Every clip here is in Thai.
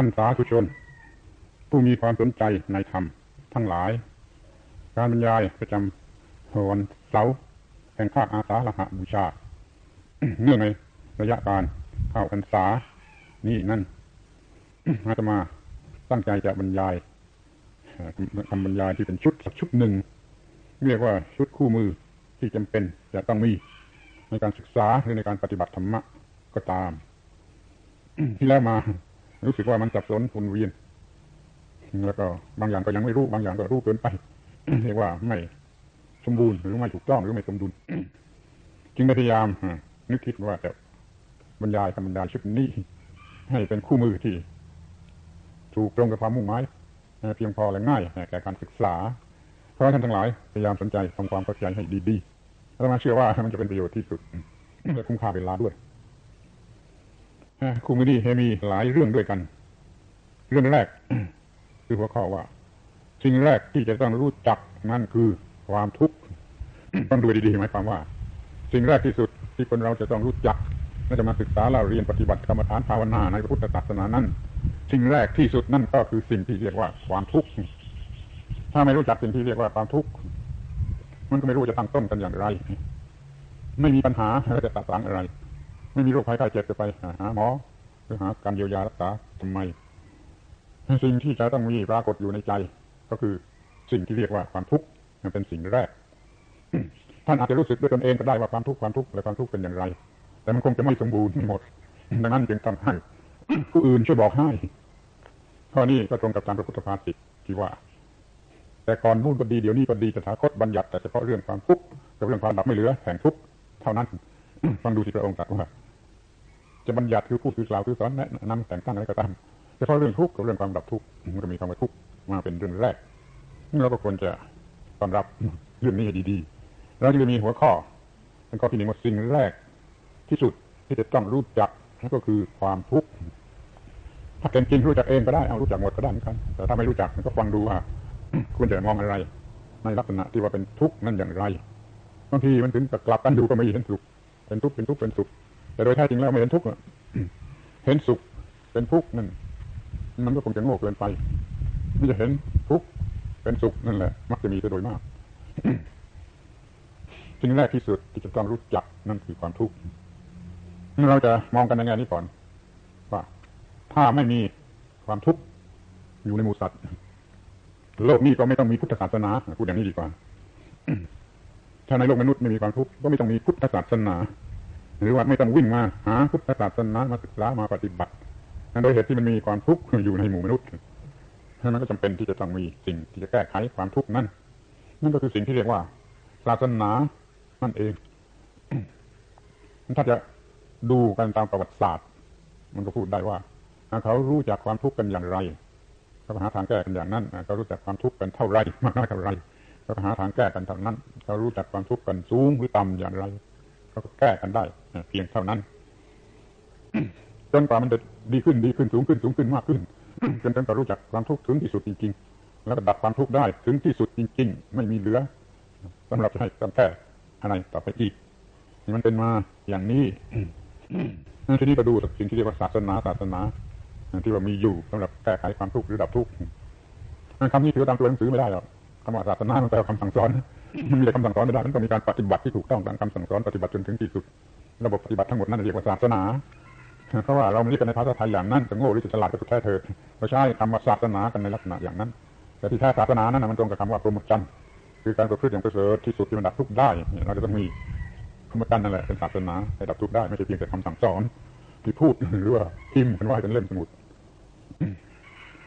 ท่านสาธุชน ผู้มีความสนใจในธรรมทั้งหลาย การบรรยายประจำวันเสาร์แห่งภาคอาสาฬหบูชา เนื่องในระยะการเข้าพรรษา นี่นั่นอาตมาตั้งใจจะบรรยายคำบรรยายที่เป็นชุดสักชุดหนึ่ง เรียกว่าชุดคู่มือที่จำเป็นจะต้องมีในการศึกษาหรือในการปฏิบัติธรรมะก็ตาม ที่แล้วมา รู้สึกว่ามันสับสนวนเวียนแล้วก็บางอย่างก็ยังไม่รู้บางอย่างก็รู้เกินไปเรียกว่าไม่สมบูรณ์หรือไม่ถูกต้องหรือไม่สมดุลจึงได้พยายามนึกคิดว่าจะบรรยายคำบรรยายชุดนี้ ให้เป็นคู่มือที่ ถูกตรงกับความมุ่งหมายเพียงพอและง่ายแก่การศึกษา เพราะท่านทั้งหลายพยายามสนใจทำความเข้าใจให้ดีๆแล้วมาเชื่อว่ามันจะเป็นประโยชน์ที่สุดและคุ้มค่าเวลาด้วย คู่มือนี้มีหลายเรื่องด้วยกัน เรื่องแรก คือหัวข้อว่า สิ่งแรกที่จะต้องรู้จักนั่นคือความทุกข์ต้องดูดีๆหมายความว่า สิ่งแรกที่สุดที่คนเราจะต้องรู้จักและจะมาศึกษาเราเรียนปฏิบัติกรรมฐานภาวนาในพุทธศาสนานั้นสิ่งแรกที่สุดนั่นก็คือสิ่งที่เรียกว่าความทุกข์ถ้าไม่รู้จักสิ่งที่เรียกว่าความทุกข์มันก็ไม่รู้จะตั้งต้นกันอย่างไร ไม่มีปัญหาแล้วจะตัดสางอะไร ไม่มีโรคภัยไข้เจ็บจะไปหาหมอหรือหาการเยียวยารักษาทำไมสิ่งที่จะต้องมีปรากฏอยู่ในใจ ก็คือสิ่งที่เรียกว่าความทุกข์มันเป็นสิ่งแรก ท่านอาจจะรู้สึกด้วยตนเองก็ได้ว่าความทุกข์ความทุกข์และความทุกข์เป็นอย่างไร แต่มันคงจะไม่สมบูรณ์หมด ดังนั้นจึงต้องให้ผู้อื่นช่วยบอกให้ข้อนี้ก็ตรงกับการพระพุทธภาษิตที่ว่า แต่ก่อนนู่นก็ดีเดี๋ยวนี้ก็ดีตถาคตบัญญัติแต่เฉพาะเรื่องความทุกข์กับเรื่องความดับไม่เหลือแห่งทุกข์เท่านั้น ฟังดูที่พระองค์ตรัสว่า จะบัญญัติคือพูดคือกล่าวคือสอนแนะนำแต่งตั้งอะไรก็ตามเฉพาะเรื่องทุกข์กับเรื่องความดับทุกข์มันก็มีคำว่าทุกข์มาเป็นเรื่องแรกเราก็ควรจะต้อนรับเรื่องนี้ให้ดีๆเราจะมีหัวข้อเป็นข้อที่หนึ่งว่าสิ่งแรกที่สุดที่จะต้องรู้จักนั่นก็คือความทุกข์ถ้าเป็นจริงรู้จักเองก็ได้เอารู้จักหมดก็ได้เหมือนกันแต่ถ้าไม่รู้จักก็ฟังดูว่าควรจะมองอะไร ในลักษณะที่ว่าเป็นทุกข์นั่นอย่างไรบางทีมันถึงจะกลับกันดูก็ไม่เห็นสุขเป็นทุกข์เป็นทุกข์เป็นสุข แต่โดยแท้จริงแล้วไม่เห็นทุกข์เห็นสุขเป็นทุกข์นั่น มันก็คงจะโง่เกินไปไม่จะเห็นทุกข์เป็นสุขนั่นแหละ มักจะมีโดยมากสิ่งแรกที่สุดที่จะต้องรู้จักนั่นคือความทุกข์เราจะมองกันในแง่นี้ก่อนว่าถ้าไม่มีความทุกข์อยู่ในหมู่สัตว์โลกนี้ก็ไม่ต้องมีพุทธศาสนาพูดอย่างนี้ดีกว่าถ้าในโลกมนุษย์ไม่มีความทุกข์ก็ไม่ต้องมีพุทธศาสนา หรือว่าไม่ต้องวิ่งมาหาพุทธศาสนามาศึกษามาปฏิบัติโดยเหตุที่มันมีความทุกข์อยู่ในหมู่มนุษย์ฉะนั้นก็จำเป็นที่จะต้องมีสิ่งที่จะแก้ไขความทุกข์นั้นนั่นก็คือสิ่งที่เรียกว่าศาสนานั่นเอง ถ้าจะดูกันตามประวัติศาสตร์ มันก็พูดได้ว่าเขารู้จักความทุกข์กันอย่างไรเขาหาทางแก้กันอย่างนั้นเขารู้จักความทุกข์กันเท่าไรมากน้อยเท่าไรเขาหาทางแก้กันเท่านั้นเขารู้จักความทุกข์กันสูงหรือต่ำอย่างไรเก็แก้กันได้เพียงเท่านั้น จนกว่ามันจะดีขึ้นดีขึ้นสูงขึ้นสูงขึ้นมากขึ้นจนจนกว่ารู้จักความทุกข์ถึงที่สุดจริง ๆ แล้วก็ดับความทุกข์ได้ถึงที่สุดจริง ๆ ไม่มีเหลือสำหรับจะให้ต้องแก้อะไรต่อไปอีกที่มันเป็นมาอย่างนี้ทีนี้ก็ดูสิ่งที่เรียกว่าศาสนาศาสนาที่ว่ามีอยู่สำหรับแก้ไขความทุกข์หรือดับทุกข์คำนี้ถือตามตัวหนังสือไม่ได้หรอก คำว่าศาสนามันแปลคำสั่งสอนมันมีแต่คำสั่งสอนไม่ได้มันต้องมีการปฏิบัติที่ถูกต้องตามคำสั่งสอนปฏิบัติจนถึงที่สุด ระบบปฏิบัติทั้งหมดนั่นเรียกว่าศาสนาเพราะว่าเราไม่ได้เป็นในภาษาไทยอย่างนั้นจะโง่หรือจะฉลาดก็สุดแท้เธอเราใช้คำว่าศาสนากันในลักษณะอย่างนั้น แต่ที่แท้ศาสนานั้นมันตรงกับคำว่าพรหมจรรย์คือการประพฤติอย่างประเสริฐที่สุดที่มันดับทุกข์ได้เราจะต้องมีพรหมจรรย์นั่นแหละเป็นศาสนาให้ดับทุกข์ได้ไม่ใช่เพียงแต่คำสั่งสอนที่พูดหรือว่าพิมพ์เป็นว่าเป็นเล่มสมุด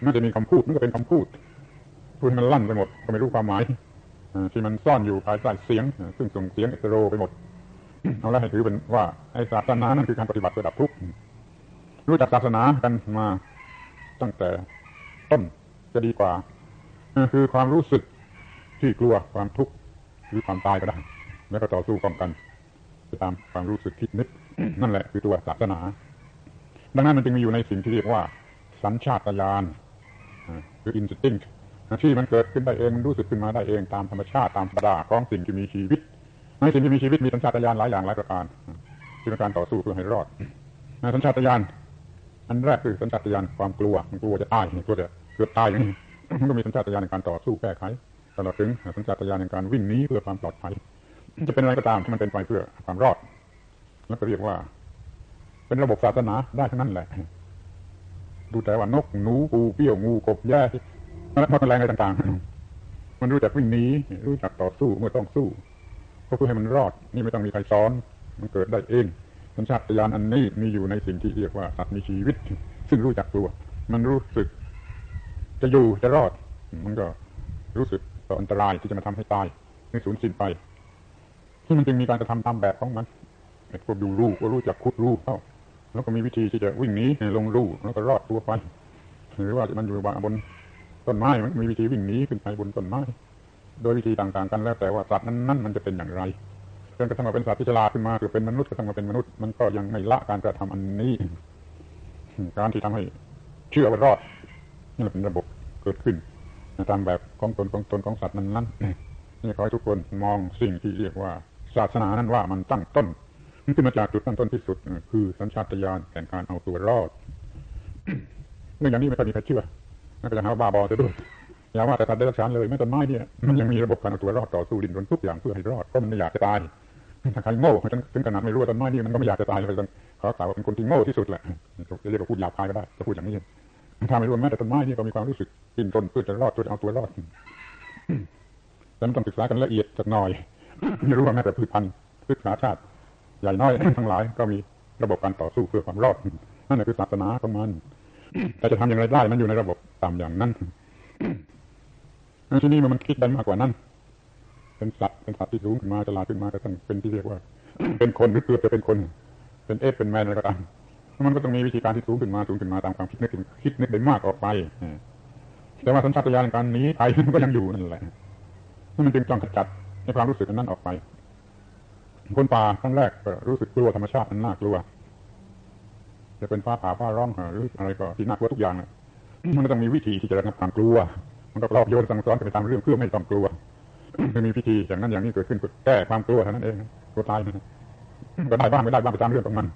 น่าจะมีคำพูดนั่นก็เป็นคำพูด พูดมันลั่นไปหมดก็ไม่รู้ความหมายที่มันซ่อนอยู่ภายใต้เสียง ซึ่งส่งเสียงเอโรไปหมดเอาละให้ถือเป็นว่าไอ้ศาสนานั่นคือการปฏิบัติเพื่อดับทุกข์รู้จักศาสนากันมาตั้งแต่ต้นจะดีกว่าคือความรู้สึกที่กลัวความทุกข์หรือความตายก็ได้แล้วก็ต่อสู้ป้องกันไปตามความรู้สึกคิดนึกนั่นแหละคือตัวศาสนา ดังนั้นมันจึงมีอยู่ในสิ่งที่เรียกว่า สัญชาตญาณคืออินสติ้ง ที่มันเกิดขึ้นได้เองมันรู้สึกขึ้นมาได้เองตามธรรมชาติตามธรรมดาของสิ่งที่มีชีวิตในสิ่งที่มีชีวิตมีสัญชาตญาณหลายอย่างหลายประการที่เป็นการต่อสู้เพื่อให้รอดสัญชาตญาณอันแรกคือสัญชาตญาณความกลัวมันกลัวจะตายกลัวจะเกิดตายอย่างนี้มันก็มีสัญชาตญาณในการต่อสู้แก้ไขตลอดถึงสัญชาตญาณในการวิ่งหนีเพื่อความปลอดภัยจะเป็นอะไรก็ตามที่มันเป็นไปเพื่อความรอดแล้วก็เรียกว่า เป็นระบบศาสนาได้ทั้งนั้นแหละ ดูแต่ว่านกหนูปูเปี้ยวงูกบแย่ มแมลงอะไรต่างๆ มันรู้จักวิ่งหนีรู้จักต่อสู้เมื่อต้องสู้ก็เพื่อให้มันรอด นี่ไม่ต้องมีใครสอน มันเกิดได้เองสัญชาตญาณอันนี้มีอยู่ในสิ่งที่เรียกว่าสัตว์มีชีวิต ซึ่งรู้จักตัว มันรู้สึก จะอยู่จะรอด มันก็รู้สึกต่ออันตรายที่จะมาทำให้ตายให้สูญสิ้นไป ที่มันจึงมีการกระทำตามแบบของมันพวกดูรูก็รู้จักคุดรูเข้าแล้วก็มีวิธีที่จะวิ่งหนีลงรูแล้วก็รอดตัวไปหรือว่ามันอยู่บน ต้นไม้มันมีวิธีวิ่งหนีขึ้นไปบนต้นไม้ โดยวิธีต่างๆกันแล้วแต่ว่าสัตว์นั้นๆมันจะเป็นอย่างไรจนกระทั่งมาเป็นสัตว์ที่ฉลาดขึ้นมาคือเป็นมนุษย์กระทั่งมาเป็นมนุษย์มันก็ยังไม่ละการกระทำอันนี้ การที่ทำให้เชื่อว่ารอดนี่เป็นระบบเกิดขึ้นตามแบบของตนของตนของสัตว์นั้นๆนี่ขอให้ทุกคนมองสิ่งที่เรียกว่าศาสนานั้นว่ามันตั้งต้นมันขึ้นมาจากจุดตั้งต้นที่สุด คือสัญชาตญาณแห่งการเอาตัวรอดเรื่องอย่างนี้ไม่ค่อยมีใครเชื่อ นั่นก็จะหาบ้าบอจะด้วยอย่าว่าแต่ตัดได้รักษาเลยแม้ต้นไม้เนี่ยมันยังมีระบบการเอาตัวรอดต่อสู้ดินรนทุกอย่างเพื่อให้รอดเพราะมันไม่อยากจะตายถ้าใครโง่ถึงขนาดไม่รู้ว่าต้นไม้นี่มันก็ไม่อยากจะตายเลยต้องขอกล่าวว่าเป็นคนที่โง่ที่สุดแหละจะเรียกว่าพูดหยาบคายก็ได้จะพูดอย่างนี้ถ้าไม่รู้แม้แต่ต้นไม้นี่ก็มีความรู้สึกดินรนเพื่อจะรอดเพื่อเอาตัวรอดแต่มันต้องศึกษากันละเอียดสักหน่อยไม่รู้ว่าแม้แต่พืชพันธุ์พืชสาชาติใหญ่น้อยทั้งหลายก็มีระบบการต่อสู้เพื่อความรอดนั่นแหละคือศาสนาของมัน แต่จะทำอย่างไรได้มันอยู่ในระบบตามอย่างนั้นที่นี่มันคิดได้มากกว่านั้นเป็นสัตว์เป็นสัตว์ที่สูงขึ้นมาฉลาดขึ้นมาแต่ต้องเป็นที่เรียกว่า เป็นคนหรือเกือบจะเป็นคน เป็นเอฟเป็นแมนอะไรก็ตามมันก็ต้องมีวิธีการที่สูงขึ้นมาสูงขึ้นมาตามความคิดนึกคิดนึกได้มากออกไปแต่ว่าสัญชาตญาณการนี้ไปมันก็ยังอยู่นั่นแหละมันจึงต้องขจัดในความรู้สึกนั้นออกไป คนป่าครั้งแรกก็รู้สึกกลัวธรรมชาติมันน่ากลัว จะเป็นฟ้าผ่าฟ้าร้องหรืออะไรก็ที่น่ากลัวทุกอย่างมันก็ต้องมีวิธีที่จะระงับความกลัว มันก็ลอกโยนสั่งสอนไปตามเรื่องเพื่อไม่ต้องกลัวมันมีพิธีอย่างนั้นอย่างนี้เกิดขึ้นแก้ความกลัวเท่านั้นเองกลัวตายนะก็ได้บ้างไม่ได้บ้างไปตามเรื่องของมัน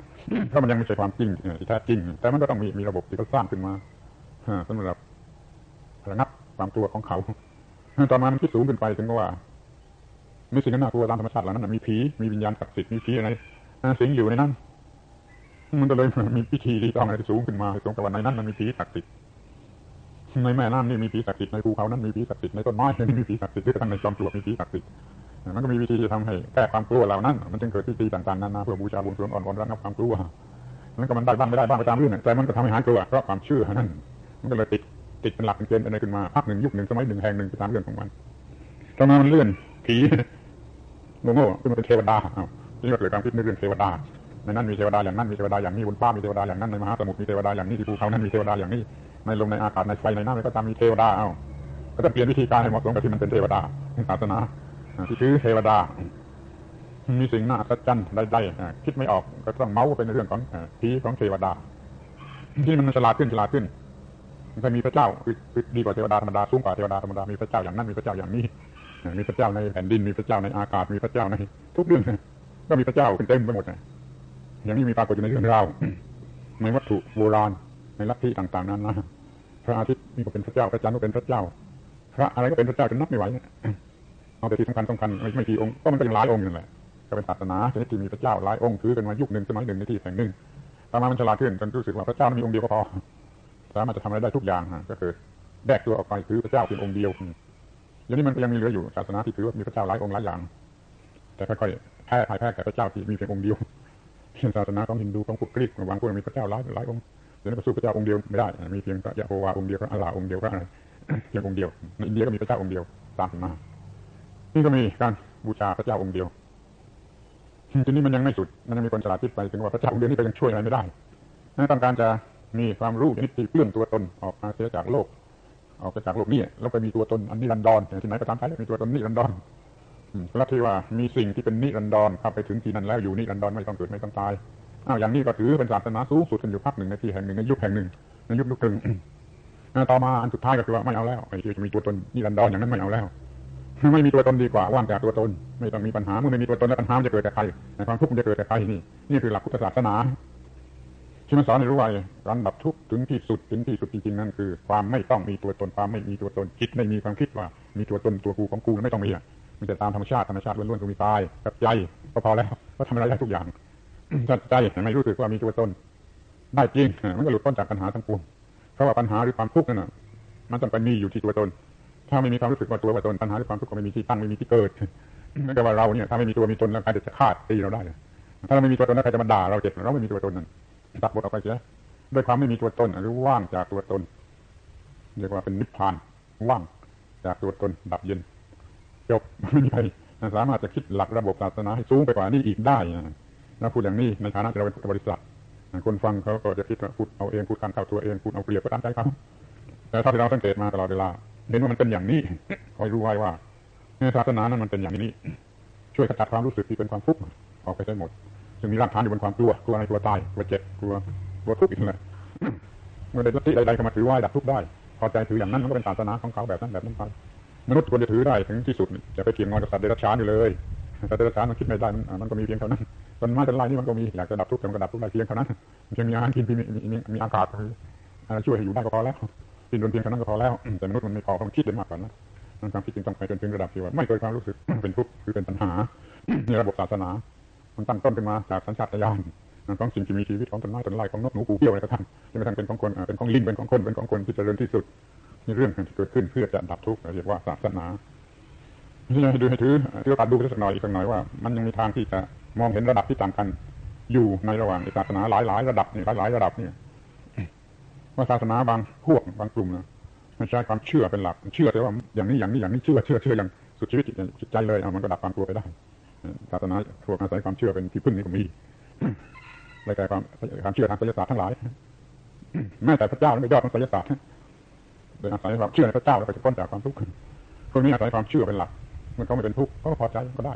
เพราะมันยังไม่ใช่ความจริงที่แท้จริง แต่มันก็ต้องมีมีระบบที่เขาสร้างขึ้นมาสำหรับระงับความกลัวของเขาตอนนั้นคิดสูงขึ้นไปถึงว่ามีสิ่งน่ากลัวตามธรรมชาติเหล่านั้นมีผีมีวิญญาณศักดิ์สิทธิ์มีผีอะไรสิงอยู่ในนั้น มันก็เลยมีพิธีที่ต้องอะไรสูงขึ้นมาตรงกับวันในนั้นมันมีผีศักดิ์สิทธิ์ในแม่น้ำนี่มีผีศักดิ์สิทธิ์ในภูเขานั้นมีผีศักดิ์สิทธิ์ในต้นไม้นี่มีผีศักดิ์สิทธิ์หรือกระทั่งในจอมปลวกมีผีศักดิ์สิทธิ์มันก็มีวิธีที่ทำให้แก้ความกลัวเหล่านั้น มันจึงเกิดพิธีต่างๆนานาเพื่อบูชาบุญสวงอ่อนวอนระงับความกลัวนั่นก็มันได้บ้างไม่ได้บ้างไปตามเรื่องแต่มันก็ทำให้หายกลัวเพราะความเชื่อนั่นมันก็เลยติดติดเป็นหลักเป็นเกณฑ์อะไรขึ้นมาพักหนึ่งยุคหนึ่งสมัยหนึ่งแห่งหนึ่งไปตามเรื่องของมันต่อมามันเลื่อนผีโง่โง่ขึ้นมาเป็นเทวดาอ้าวนี่ก็เกิดการคิดในเรื่องเทวดา ในนั้นมีเทวดาอย่างนั้นมีเทวดาอย่างนี้บนฟ้ามีเทวดาอย่างนั้นในมหาสมุทรมีเทวดาอย่างนี้ที่ภูเขานั้นมีเทวดาอย่างนี้ในลมในอากาศในไฟในน้ำก็ตามมีเทวดาเอาก็ต้องเปลี่ยนวิธีการให้เหมาะสมกับที่มันเป็นเทวดาศาสนาที่คือเทวดา มีสิ่งน่าสัจจันใดๆคิดไม่ออกก็ต้องเมาส์เป็นเรื่องของผีของเทวดา ที่มันฉลาดขึ้นฉลาดขึ้นมันมีพระเจ้าคือดีกว่าเทวดาธรรมดาสูงกว่าเทวดาธรรมดามีพระเจ้าอย่างนั้นมีพระเจ้าอย่างนี้มีพระเจ้าในแผ่นดินมีพระเจ้าในอากาศมีพระเจ้าในทุกเรื่องก็มีพระเจ้าขึ้นเต็มไปหมด อย่างนี้มีปรากฏอยู่ในเรื่องราวในวัตถุโบราณในลัทธิต่างๆนั้นนะพระอาทิตย์นี่ก็เป็นพระเจ้าพระจันทร์ก็เป็นพระเจ้า พระอะไรก็เป็นพระเจ้าจนนับไม่ไหวเอาแต่ที่สำคัญสำคัญไม่กี่องค์ก็มันก็ยังหลายองค์อยู่แหละก็เป็นศาสนาชนิดที่มีพระเจ้าหลายองค์ถือกันมายุคหนึ่งสมัยหนึ่งในที่แห่งหนึ่งต่อมามันฉลาดขึ้นจนรู้สึกว่าพระเจ้ามีองค์เดียวก็พอสามารถจะทำอะไรได้ทุกอย่างก็คือแยกตัวออกไปถือพระเจ้าเป็นองค์เดียวอย่างนี้มันก็ยังมีเหลืออยู่ศาสนาที่ถือว่ามีพระเจ้าหลายองค์หลายอย่าง แต่ค่อยๆแพ้ภายแพ้แก่พระเจ้าที่มีเพียงองค์เดียว ศาสนาของฮินดูของพุทธกรีกบางพวกมีพระเจ้าหลายหลายองค์เดี๋ยวนี้สู้พระเจ้าองค์เดียวไม่ได้ มีเพียงพระยะโฮวาองค์เดียวพระอัลลาองค์เดียวพระอะไรเพียงองค์เดียวในอินเดียก็มีพระเจ้าองค์เดียวตามมานี่ก็มีการบูชาพระเจ้าองค์เดียวทีนี้มันยังไม่สุดมันยังมีคนฉลาดคิดไปถึงว่าพระเจ้าองค์เดียวนี้ก็ยังช่วยอะไรไม่ได้ต้องการจะมีความรู้ชนิดที่เปลื้องตัวตนออกมาเสียจากโลกออกไปจากโลกนี้แล้วไปมีตัวตนอันนิรันดรที่ไหนก็ตามไปมีตัวตนนิรันดร แล้วที่ว่ามีสิ่งที่เป็นนิรันดรเข้าไปถึงที่นั้นแล้วอยู่นิรันดรไม่ต้องเกิดไม่ต้องตายอ้าวอย่างนี้ก็ถือเป็นศาสนาสูงสุดกันอยู่พักหนึ่งในที่แห่งหนึ่งในยุคแห่งหนึ่งในยุคยุคหนึ่งต่อมาอันสุดท้ายก็คือว่าไม่เอาแล้วไอ้ที่จะมีตัวตนนิรันดรอย่างนั้นไม่เอาแล้วไม่มีตัวตนดีกว่าว่างจากตัวตน ไม่ต้องมีปัญหาเมื่อไม่มีตัวตนแล้วปัญหาจะเกิดแต่ใครความทุกข์จะเกิดแต่ใครนี่นี่คือหลักพุทธศาสนาที่มันสอนให้รู้ว่าการดับทุกข์ถึงที่สุดถึงที่สุดจริงๆนั่นคือ ความไม่ต้องมีตัวตนความไม่มีตัวตนจิตไม่มีความคิดว่า มีตัวตนตัวกูของกูไม่ต้องมี มันจะตามธรรมชาติธรรมชาติล้วนๆก็มีกายกับใจก็พอแล้วก็ทำอะไรได้ทุกอย่างถ้าใจไม่รู้สึกว่ามีตัวตนได้จริงมันก็หลุดพ้นจากปัญหาทั้งปวงเพราะว่าปัญหาหรือความทุกข์นั่นน่ะมันต้องไปมีอยู่ที่ตัวตน ถ้าไม่มีความรู้สึกว่าตัวว่าตนปัญหาหรือความทุกข์ก็ไม่มีที่ตั้งไม่มีที่เกิดนั่นแปลว่าเราเนี่ยถ้าไม่มีตัวมีตนแล้วใครจะฆ่าตีเราได้ถ้าเราไม่มีตัวตนแล้วใครจะมาด่าเราเจ็บเราไม่มีตัวตนนั้นตัดบทออกไปเสียด้วยความไม่มีตัวตนหรือว่างจากตัวตนเรียกว่าเป็นนิพพานว่างจากตัวตนดับเย็น จบไม่มีใครสามารถจะคิดหลักระบบศาสนาให้สูงไปกว่านี้อีกได้นะแล้วพูดอย่างนี้ในฐานะที่เราเป็นบริษัทคนฟังเขาก็จะคิดว่าพูดเอาเองพูดการเข้าตัวเองพูดเอาเปรียบก็ตามใจเขาแต่ถ้าที่เราสังเกตมาตลอดเวลาเห็นว่ามันเป็นอย่างนี้คอยรู้ไว้ว่าศาสนานั้นมันเป็นอย่างนี้ ช่วยขจัดความรู้สึกที่เป็นความทุกข์ออกไปได้หมดจึงมีรากฐานอยู่บนความกลัวกลัวในกลัวตายกลัวเจ็บกลัวกลัวทุกข์อีกเลยเมื่อใดลัทธิใดๆเข้ามาถือว่าดับทุกข์ได้พอใจถืออย่างนั้นมันก็เป็นศาสนาของเขาแบบนั้นแบบนั้นไป มนุษย์ควรจะถือได้ถึงที่สุดจะไปเทียงงอนกับสัตว์เดรัจฉานอยู่เลยสัตว์เดรัจฉานมันคิดไม่ได้มันก็มีเพียงเท่านั้นต้นไม้ต้นไม้นี่มันก็มีอยากจะดับทุกข์แต่มันก็ดับทุกข์ได้เพียงเท่านั้นเพียงมีอาหารกินมีมีมีอากาศช่วยให้อยู่ได้ก็พอแล้วกินโดนเพียงเท่านั้นก็พอแล้วแต่มนุษย์มันไม่พอต้องคิดได้มากกว่านั้นมันความคิดจึงต้องไปจนถึงระดับที่ว่าไม่เกิดความรู้สึกเป็นทุกข์คือเป็นปัญหาในระบบศาสนา มันตั้งต้นขึ้นมาจากสัญชาตญาณของสิ่งที่มีชีวิตของต้นไม้ต้นไม้ของนกหนูปูเปี้ยวอะไรก็ตามจนกระทั่งเป็นของคนเป็นของลิงเป็นของคนเป็นของคนที่เจริญที่สุด เรื่องที่เกิดขึ้นเพื่อจะดับทุกข์เรียกว่าศาสนาที่จะดูให้ถือที่เราตัดดูสักหน่อยอีกสักหน่อยว่า มันยังมีทางที่จะมองเห็นระดับที่ต่างกันอยู่ในระหว่างศาสนาหลายๆระดับนี่หลายๆระดับนี่ว่าศาสนาบางพวกบางกลุ่มนะมันใช้ความเชื่อเป็นหลัก เชื่อแต่ว่าอย่างนี้อย่างนี้อย่างนี้เชื่อเชื่อเชื่ออย่างสุดชีวิตจิตใจเลยเอามันก็ดับความกลัวไปได้ศาสนาพวกอาศัยความเชื่อเป็นที่พึ่งนี่ก็มีรายการความความเชื่อทางศิลศาสตร์ทั้งหลายแม้แต่พระเจ้าไม่ยอดของศิลศาสตร์ โดยอาศัยความเชื่อในพระเจ้าแล้วก็จะพ้นจากความทุกข์พวกนี้อาศัยความเชื่อเป็นหลักมันก็ไม่เป็นทุกข์ก็พอใจก็ได้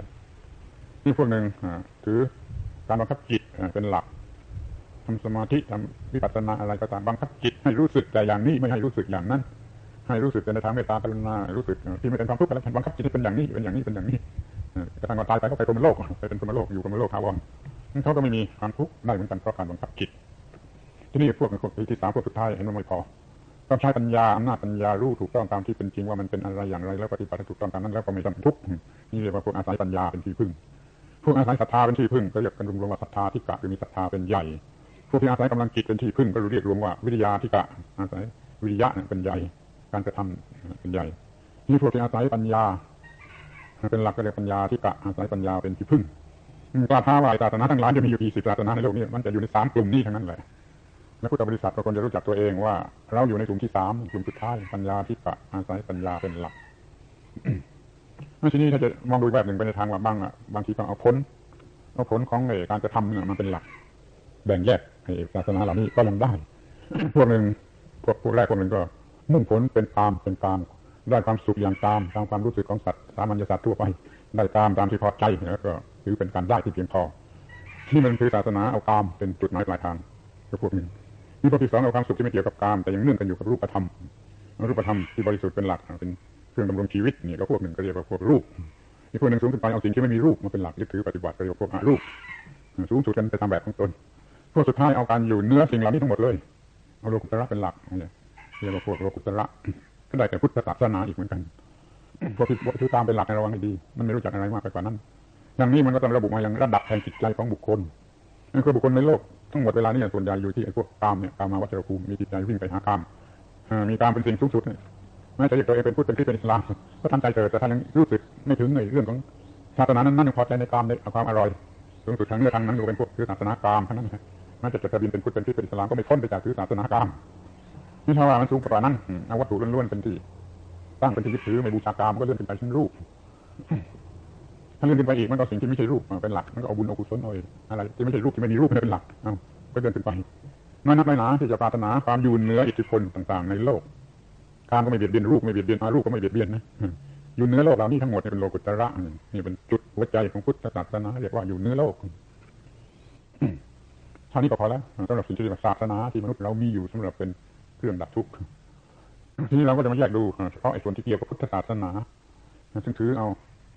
นี่พวกหนึ่งถือการบังคับจิตเป็นหลักทำสมาธิทำวิปัสสนาอะไรก็ตามบังคับจิตให้รู้สึกแต่อย่างนี้ไม่ให้รู้สึกอย่างนั้น ให้รู้สึกในทางเมตตากรุณารู้สึกที่ไม่เป็นความทุกข์แล้วบังคับจิตเป็นอย่างนี้เป็นอย่างนี้เป็นอย่างนี้กระทั่งก่อนตายไปก็ไปพรหมโลกไปเป็นพรหมโลกอยู่พรหมโลกทาวรมันเขาก็ไม่มีความทุกข์ได้เหมือนกันเพราะการบังคับจิตที่นี่พวกที่สามพวกสุดท้ายเห็นว่าไม่พอ ต้องใช้ปัญญาอำนาจปัญญารู้ถูกต้องตามที่เป็นจริงว่ามันเป็นอะไรอย่างไรแล้วปฏิบัติถูกต้องตามนั้นแล้วก็ไม่ต้องทุกข์นี่เรียกว่าพวกอาศัยปัญญาเป็นที่พึ่ง พวกอาศัยศรัทธาเป็นที่พึ่งก็เรียกกันรวมว่าศรัทธาที่กะคือมีศรัทธาเป็นใหญ่ พวกที่อาศัยกำลังจิตเป็นที่พึ่งก็เรียกรวมว่าวิทยาที่กะอาศัยวิริยะเป็นใหญ่ การกระทำเป็นใหญ่นี่พวกที่อาศัยปัญญาเป็นหลักก็เรียกปัญญาที่กะอาศัยปัญญาเป็นที่พึ่งกล้าท้าว่าศาสนาทั้งหลายจะมีอยู่กี่สิบศาสนาในโลกนี้มันจะอยู่ในสามกลุ่มนี้ทั้งนั้นแหละ และพุทธบริษัทก็ควรจะรู้จักตัวเองว่า เราอยู่ในกลุ่มที่สามกลุ่มสุดท้ายปัญญาที่ปะอาศัยปัญญาเป็นหลักทีนี้ถ้าจะมองดูแบบหนึ่งไปในทางว่าบางอะบางทีต้องเอาผลเอาผลของการกระทำเนี่ยมันเป็นหลัก แบ่งแยกศาสนาเหล่านี้ก็ยังได้ พวกหนึ่งพวกพวกแรกพวกหนึ่งก็มุ่งผลเป็นตามเป็นตามได้ความสุขอย่างตามตามความรู้สึกของสัตว์สามัญสัตว์ทั่วไปได้ตามตามที่พอใจแล้วก็ถือเป็นการได้ที่เพียงพอ ที่มันคือศาสนาเอาตามเป็นจุดหมายปลายทางก็พวกหนึ่ง มีพวกที่สองเอาความสุขที่ไม่เกี่ยวกับกามแต่ยังเนื่องกันอยู่กับรูปธรรมรูปธรรมที่บริสุทธิ์เป็นหลักเป็นเครื่องดำรงชีวิตนี่ก็พวกหนึ่งก็เรียกว่าพวกรูปอีกพวกหนึ่งสูงขึ้นไปเอาสิ่งที่ไม่มีรูปมาเป็นหลักยึดถือปฏิบัติก็เรียกว่าพวกอารูป สูงสุดกันไปตามแบบของตนพวกสุดท้ายเอาการอยู่เนื้อสิ่งเหล่านี้ทั้งหมดเลยเอาโลกุตระเป็นหลักเรียกว่าพวกโลกุตระก็ได้แต่พุทธศาสนาอีกเหมือนกันพวกที่ถือตามเป็นหลักในระวังให้ดี มันไม่รู้จักอะไรมากไปกว่านั้นอย่างนี้มันก็ต้องระบุมาอย่างระดับแห่งจิตใจของบุคคลนั่นคือบุคคลในโลก ทั้งหมดเวลานี้ส่วนใหญ่อยู่ที่ไอ้พวกกามเนี่ยกามาวัชรภูมิมีจิตใจวิ่งไปหากามมีกามเป็นสิ่งสูงสุดแม้จะเรียกตัวเองเป็นพุทธเป็นคริสเป็นอิสลามก็ทำใจเถิดแต่ท่านยังรู้สึกไม่ถึงในเรื่องของศาสนานั้นนั่นพอใจในกามในความอร่อยสูงสุดทางเนื้อทางนั้นดูเป็นพวกคือศาสนากามทั้งนั้นแม้จะจดทะเบียนเป็นพุทธเป็นคริสเป็นอิสลามก็ไม่พ้นไปจากคือศาสนากามนี่ถ้าว่ามันสูงกว่านั้นเอาวัตถุล้วนๆเป็นที่ตั้งเป็นที่ยึดถือไม่บูชากามก็เลื่อนเป็นไปชั้นรูป ถ้าเลื่อนขึ้นไปอีกมันก็สิ่งที่ไม่ใช่รูปเป็นหลักมันก็เอาบุญเอากุศลเอาอะไรที่ไม่ใช่รูปที่ไม่มีรูปเป็นหลักเอาก็เดินขึ้นไปน้อยนักน้อยหนาที่จะปรารถนาความอยู่เหนืออิทธิพลต่าง ๆ ในโลกการก็ไม่เบียดเบียนรูปไม่เบียดเบียนอารูปก็ไม่เบียดเบียนนะอยู่เนื้อโลกเหล่านี้ทั้งหมดเป็นโลกุตระนี่เป็นจุดหัวใจของพุทธศาสนาเรียกว่าอยู่เนื้อโลกเท่านี้ก็พอแล้วสำหรับสิ่งที่เรียกว่าศาสนาที่มนุษย์เรามีอยู่สำหรับเป็นเครื่องดับทุกข์ทีนี้เราก็จะมาแยกดูเฉพาะไอ้ส่วนที่เกี่ยวกับพุทธศาสนาซึ่งถือเอา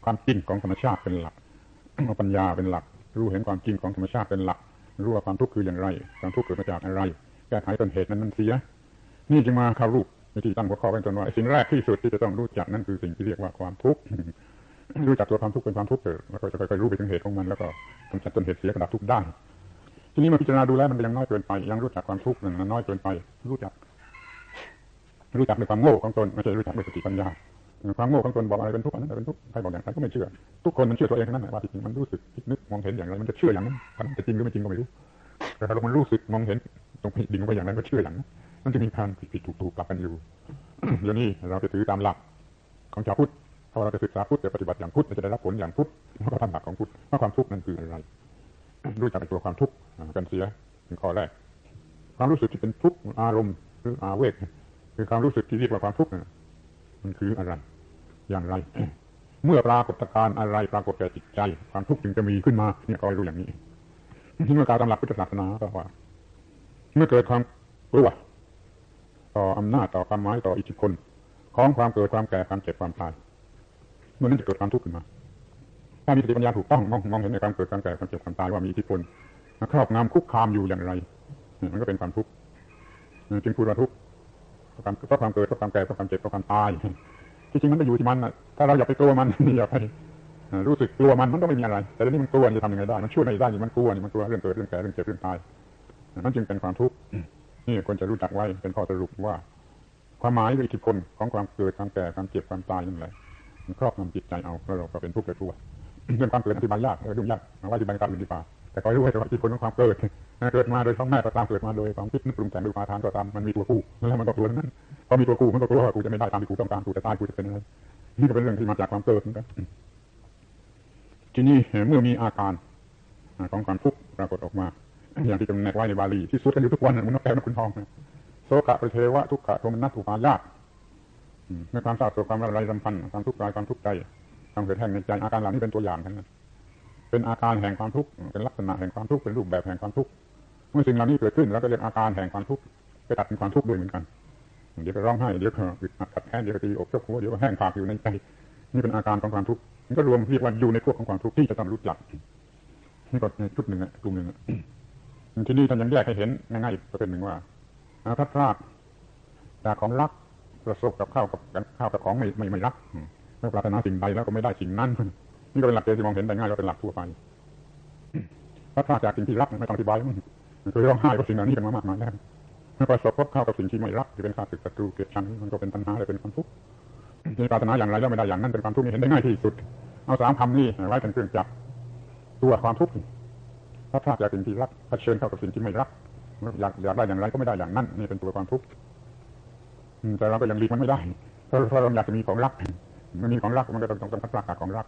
ความจริงของธรรมชาติเป็นหลักเอาปัญญาเป็นหลัก รู้เห็นความจริงของธรรมชาติเป็นหลัก รู้ว่าความทุกข์คืออย่างไร ความทุกข์เกิดมาจากอะไร แก้ไขต้นเหตุนั้นมันเสีย นี่จึงมาเข้ารูปวิธีตั้งหัวข้อเป็นต้นว่าสิ่งแรกที่สุดที่จะต้องรู้จักนั่นคือสิ่งที่เรียกว่าความทุกข์รู้จักตัวความทุกข์เป็นความทุกข์เกิดแล้วก็จะค่อยๆรู้ไปถึงเหตุของมันแล้วก็กำจัดต้นเหตุเสียกระดับทุกข์ได้ทีนี้มาพิจารณาดูแลมันยังน้อยเกินไป ยังรู้จักความทุกข์นั้นน้อยเกินไป รู้จัก รู้จักในความโง่ของตนไม่ใช่รู้จักด้วยสติปัญญา ความโง่ของตนบอกอะไรเป็นทุกข์อันนั้นเป็นทุกข์ใครบอกอย่างไรก็ไม่เชื่อ ทุกคนมันเชื่อตัวเองนั่นแหละว่าจริงมันรู้สึกคิดนึกมองเห็นอย่างไรมันจะเชื่ออย่างนั้นจะจริงหรือไม่จริงก็ไม่รู้ แต่ถ้าเรามันรู้สึกมองเห็นตรงดิ่งไปอย่างไรก็เชื่ออย่างนั้นมันจะมีการผิดผิดถูกถูกกลับกันอยู่เดี๋ยวนี้เราจะถือตามหลักของชาวพุทธพอเราจะศึกษาพุทธจะปฏิบัติอย่างพุทธจะได้รับผลอย่างพุทธแล้วก็ทำหลักของพุทธว่าความทุกข์นั้นคืออะไร รู้จักตัวความทุกข์กันเสียเป็นข้อแรก ความรู้สึกที่เป็นทุกข์อารมณ์หรืออาเวกคือความรู้สึกที่เรียกว่าความทุกข์มันคืออะไร อย่างไร เมื่อปรากฏการณ์อะไรปรากฏแก่จิตใจ ความทุกข์จึงจะมีขึ้นมาเนี่ยก็รู้อย่างนี้ที่เมื่อการตามหลักพุทธศาสนาก็ว่า เมื่อเกิดความกลัวต่ออำนาจต่อความหมายต่ออิทธิพลของความเกิดความแก่ความเจ็บความตายเมื่อนั้นจะเกิดความทุกข์ขึ้นมาถ้ามีสติปัญญาถูกต้องมองมองเห็นในความเกิดความแก่ความเจ็บความตายว่ามีอิทธิพลครอบงำคุกคามอยู่อย่างไร มันก็เป็นความทุกข์จึงพูดว่าทุกข์เพราะความเกิดเพราะความแก่เพราะความเจ็บเพราะความตาย ที่จริงมันไม่อยู่ที่มันถ้าเราอย่าไปกลัวมันอย่าไปรู้สึกกลัวมันมันก็ไม่มีอะไร แต่เดี๋ยวนี้มันกลัวจะทำยังไงได้ มันช่วยไม่ได้มันกลัวนี่มันกลัวเรื่องเกิดเรื่องแก่เรื่องเจ็บเรื่องตายมันจึงเป็นความทุกข์นี่ควรจะรู้จักไว้เป็นข้อสรุปว่า ความหมายหรืออิทธิพลของความเกิดความแก่ความเจ็บความตายนั่นแหละมันครอบงำจิตใจเอาแล้วเราก็เป็นทุกข์ไปทั่วเรื่องความเกิดอธิบายยากเรื่องยากมาว่าอธิบายตามอื่นดีกว่าแต่ขอรู้ไว้ว่าอิทธิพลของความเกิดเกิดมาโดยท้องแม่ก็ตามเกิดมาโดยความคิดนึกปรุงแต่งโดยมาทานก็ตามมันมีตัวกูแล้วมันก็กลัวนั้น พอมีตัวกูมันก็กลัวว่ากูจะไม่ได้ตามที่กูต้องการกูจะตายกูจะเป็นอะไรนี่ก็เป็นเรื่องที่มาจากความเกิดเหมือนกันทีนี้เมื่อมีอาการของความทุกข์ปรากฏออกมา อย่างที่จำแนกไว้ในบาลีที่สุดกันอยู่ทุกวันมันนกแก้วนกขุนทองโสกะปเทวะทุกขะโทมนัสถูกายากในความทราบตัวความอะไรรำพันความทุกข์กายความทุกข์ใจความเกิดแห่งในใจอาการเหล่านี้เป็นตัวอย่างทั้งนั้นเป็นอาการแห่งความทุกข์เป็นลักษณะแห่งความทุกข์เป็นรูปแบบแห่งความทุกข์เมื่อสิ่งเหล่านี้เกิดขึ้น แล้วก็เรียกอาการแห่งความทุกข์ไปตัดเป็นความทุกข์ด้วยเหมือนกัน เดี๋ยวก็ร้องไห้เดี๋ยวก็อึดอัดขัดแค้นเดี๋ยวก็ตีอกชกหัวเดี๋ยวก็แห้งผากอยู่ในใจนี่เป็นอาการของความทุกข์มันก็รวมเรียกว่าอยู่ในพวกของความทุกข์ที่จะต้องรู้จักนี่ก็ในชุดหนึ่งกลุ่มหนึ่งที่นี่ท่านยังแยกให้เห็นง่ายๆอีกประเภทหนึ่งว่าพระพรากจากของรักประสบกับข้าวกับข้าวกับของไม่ไม่ไม่รักไม่ปรารถนาสิ่งใดแล้วก็ไม่ได้สิ่งนั้นนี่ก็เป็นหลักเกณฑ์ที่มองเห็นได้ง่ายแล้วเป็นหลักทั่วไปพระพรากจากสิ่งที่รักไม่ต้องอธิบายมันเคยร้องไห้กับสิ่งนั้นนี่กันมามากมายแล้ว มื่อประสบพบเข้ากับสิ่งที่ไม่รักที่เป็นข้าศึกศัตรูเกลียดชังมันก็เป็นปัญหาและเป็นความทุกข์มีปรารถนาอย่างไรแล้วไม่ได้อย่างนั้นเป็นความทุกข์นี่เห็นได้ง่ายที่สุด เอาสามคำนี้ไว้เป็นเครื่องจับตัวความทุกข์พระพรากจากสิ่งที่รักเผชิญเข้ากับสิ่งที่ไม่รักอยากอยากได้อย่างไรก็ไม่ได้อย่างนั้นนี่เป็นตัวความทุกข์แต่เราก็ยังหลีกมันไม่ได้เพราะเราอยากจะมีของรักมันมีของรักมันก็ต้องต้องพัดพลาดจากของรัก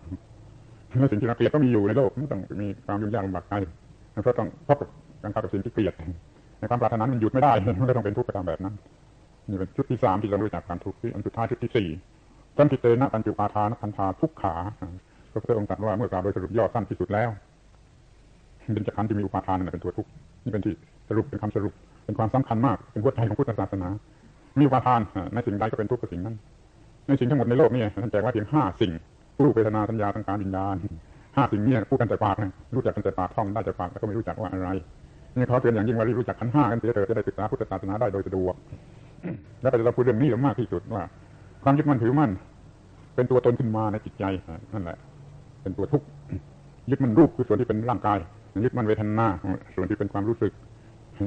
แล้วสิ่งที่เราเกลียดก็มีอยู่ในโลกไม่ต้องมีความยุ่งยากลำบากใจเพราะต้องพบกันเข้ากับสิ่งที่เกลียด ในความปรารถนามันหยุดไม่ได้มันก็ต้องเป็นทุกข์ไปตามแบบนั้นนี่เป็นชุดที่สามที่เรารู้จักการทุกข์ที่อันสุดท้ายชุดที่สี่สั้นทิเตนะปัญจุปาทานคันธาทุกขาพระพุทธองค์ตรัสว่าเมื่อกล่าวโดยสรุปย่อสั้นที่สุดแล้วเป็นจักรขันที่มีอุปาทานนั่นเป็นตัวทุกข์นี่เป็นที่สรุปเป็นคำสรุปเป็นความสำคัญมากเป็นหัวใจของพุทธศาสนา มีอุปาทานในสิ่งใดก็เป็นทุกข์กับสิ่งนั้น ในสิ่งทั้งหมดในโลกนี่ท่านแจกว่าเพียงห้าสิ่งรูปเวทนาสัญญาสังขารวิญญาณห้าสิ่งนี้พูดกันแต่ปากรู้จักกันแต่ปากท่องได้แต่ปากแล้วก็ไม่รู้จักว่าอะไร นี่เขาเตือนอย่างยิ่งว่ารู้จักขันห้ากันเสียเถิดจะได้ศึกษาพุทธศาสนาได้โดยสะดวก แล้วก็จะพูดเรื่องนี้มากที่สุดว่า ความยึดมั่นถือมั่นเป็นตัวตนขึ้นมาในจิตใจนั่นแหละ เป็นตัวทุกข์ยึดมันรูปคือส่วนที่เป็นร่างกายยึดมันเวทนาส่วนที่เป็นความรู้สึก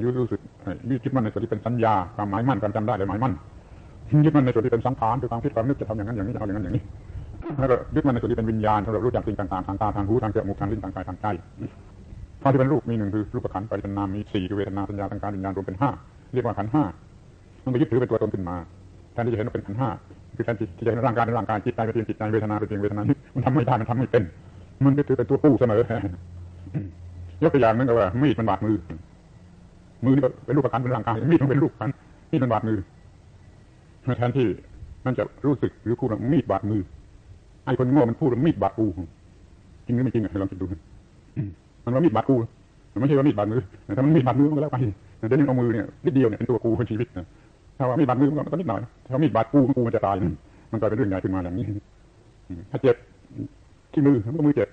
ยึดรู้สึกยึดมันในส่วนที่เป็นสัญญาความหมายมั่นความจำได้หรือหมายมั่นยึดมันในส่วนที่เป็นสังขารคือความคิดความนึกจะทำอย่างนั้นอย่างนี้จะเอาอย่างนั้นอย่างนี้แล้วก็ยึดมันในส่วนที่เป็นวิญญาณสำหรับรู้จักสิ่งต่างๆทางตาทางหูทางจมูกทางลิ้นทางกายทางใจ พอที่เป็นรูปมีหนึ่งคือรูปขันไปเป็นนามมีสี่คือเวทนาสัญญาทางการวิญญาณรวมเป็นห้าเรียกว่าขันห้ามันไปยึดถือเป็นตัวตนขึ้นมาแทนที่จะเห็นว่าเป็นขันห้าคือแทนที่จะเห็นร่างกายเป็นร่างกายจิตใจเป็นเพียงจิตใจเวทนาเป็นเพียงเวทนามันทำไม่ได้มันทำไม่เป็น มันก็ถือเป็นตัวกู้เสมอยกตัวอย่างนึงก็ว่ามีดมันบาดมือ มือนี่เป็นรูปประคันเป็นร่างกายมีดมันเป็นรูปคันมีดมันบาดมือแทนที่มันจะรู้สึกหรือพูดว่ามีดบาดมือไอ้คนโง่มันพูดว่ามีดบาดกูจริงหรือไม่จริงลองคิดดู มันว่ามีดบาดกูมันไม่ใช่ว่ามีดบาดมือถ้ามันมีดบาดมือมันก็แล้วไปเดี๋ยวนี้เอามือเนี่ยนิดเดียวเนี่ยเป็นตัวกูเป็นชีวิตถ้าว่ามีดบาดมือมันก็นิดหน่อยถ้ามีดบาดกูกูมันจะตายมันกลายเป็นเรื่องใหญ่ขึ้นมาอย่างนี้ถ้าเจ็บที่มือมันก็มือเจ็บ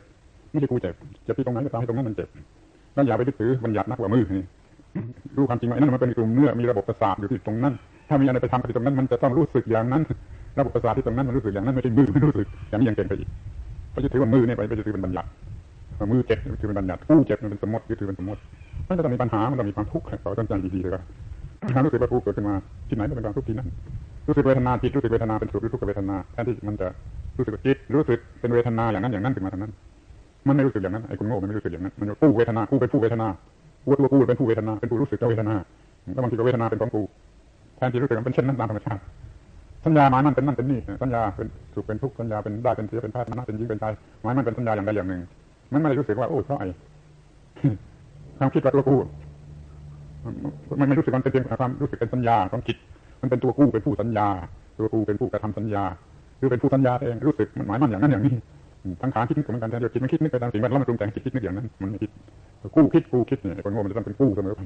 ไม่ใช่กูเจ็บเจ็บที่ตรงไหนก็ตามให้ตรงนั้นมันเจ็บแล้วอย่าไปยึดถือบัญญัตินักกว่ามือนี่รู้ความจริงว่านั่นมันเป็นกลุ่มเนื้อมีระบบประสาทอยู่ที่ตรงนั้น ถ้ามีอะไรไปทำที่ตรงนั้นมันจะต้องรู้สึกอย่างนั้น ระบบประสาทที่ตรงนั้นมันรู้สึกอย่างนั้นไม่ใช่มือไม่รู้สึกอย่างนี้ยังเก่งไปอีกไปยึดถือว่ามือเนี่ยไปไปยึดถือเป็นบัญญัติ มือเจ็บถือเป็นบัญญัติกู้เจ็บมันเป็นสมมติถือเป็นสมมติมันจะต้องมีปัญหามันต้องมีความทุกข์ขอตั้งใจดีๆเลยครับความรู้สึกว่าผู้เกิดขึ้นมาที่ไหนก็เป็นความทุกข์ที่นั่นรู้สึกเวทนาจิตรู้สึกเวทนาเป็นสุขรู้ทุกขเวทนาแทนที่มันจะรู้สึกจิตรู้สึกเป็นเวทนาอย่างนั้นอย่างนั้นขึ้นมาทั้งนั้น มันไม่รู้สึกอย่างนั้นไอ้คนโง่มันไม่รู้สึกอย่างนั้นมันกู้เวทนากู้เป็นผู้เวทนากู้ตัวกู้เป็นผู้เวทนาเป็นผู้รู้สึกเวทนาแล้วบางทีก็เวทนาเป็นของกูแทนที่รู้สึกมันเป็นเช่นนั้นตามธรรมชาติสัญญาหมายมันเป็นนั่นเป็นนี่สัญญาเป็นสุขเป็นทุกข์สัญญาเป็นได้เป็นเสียเป็นพทย์มันเป็นยิ่งเป็นชายหมายมันเป็นสัญญาอย่างใดอย่างหนึ่ง มันไม่ได้รู้สึกว่าโอ้เพราะไอ้ความคิดว่าตัวกูมันไม่รู้สึกมันเป็นเพียงความรู้สึกเป็นสัญญาความคิดมันเป็นตัวกู้เป็นผู้สัญญา ตัวกูเป็นผู้กระทำสัญญา คือเป็นผู้สัญญาเองรู้สึกมันหมายมันอย่างนั้นอย่างนี้ทั้งขาคิดนึกเหมือนกันแต่เดี๋ยวคิดไม่คิดนึกไปตามสิ่งแวดล้อมมันปรุงแต่งคิดคิดนึกอย่างนั้นมันไม่คิดกู้คิดกู้คิดเนี่ยคนโง่มันจะต้องเป็นกู้เสมอไป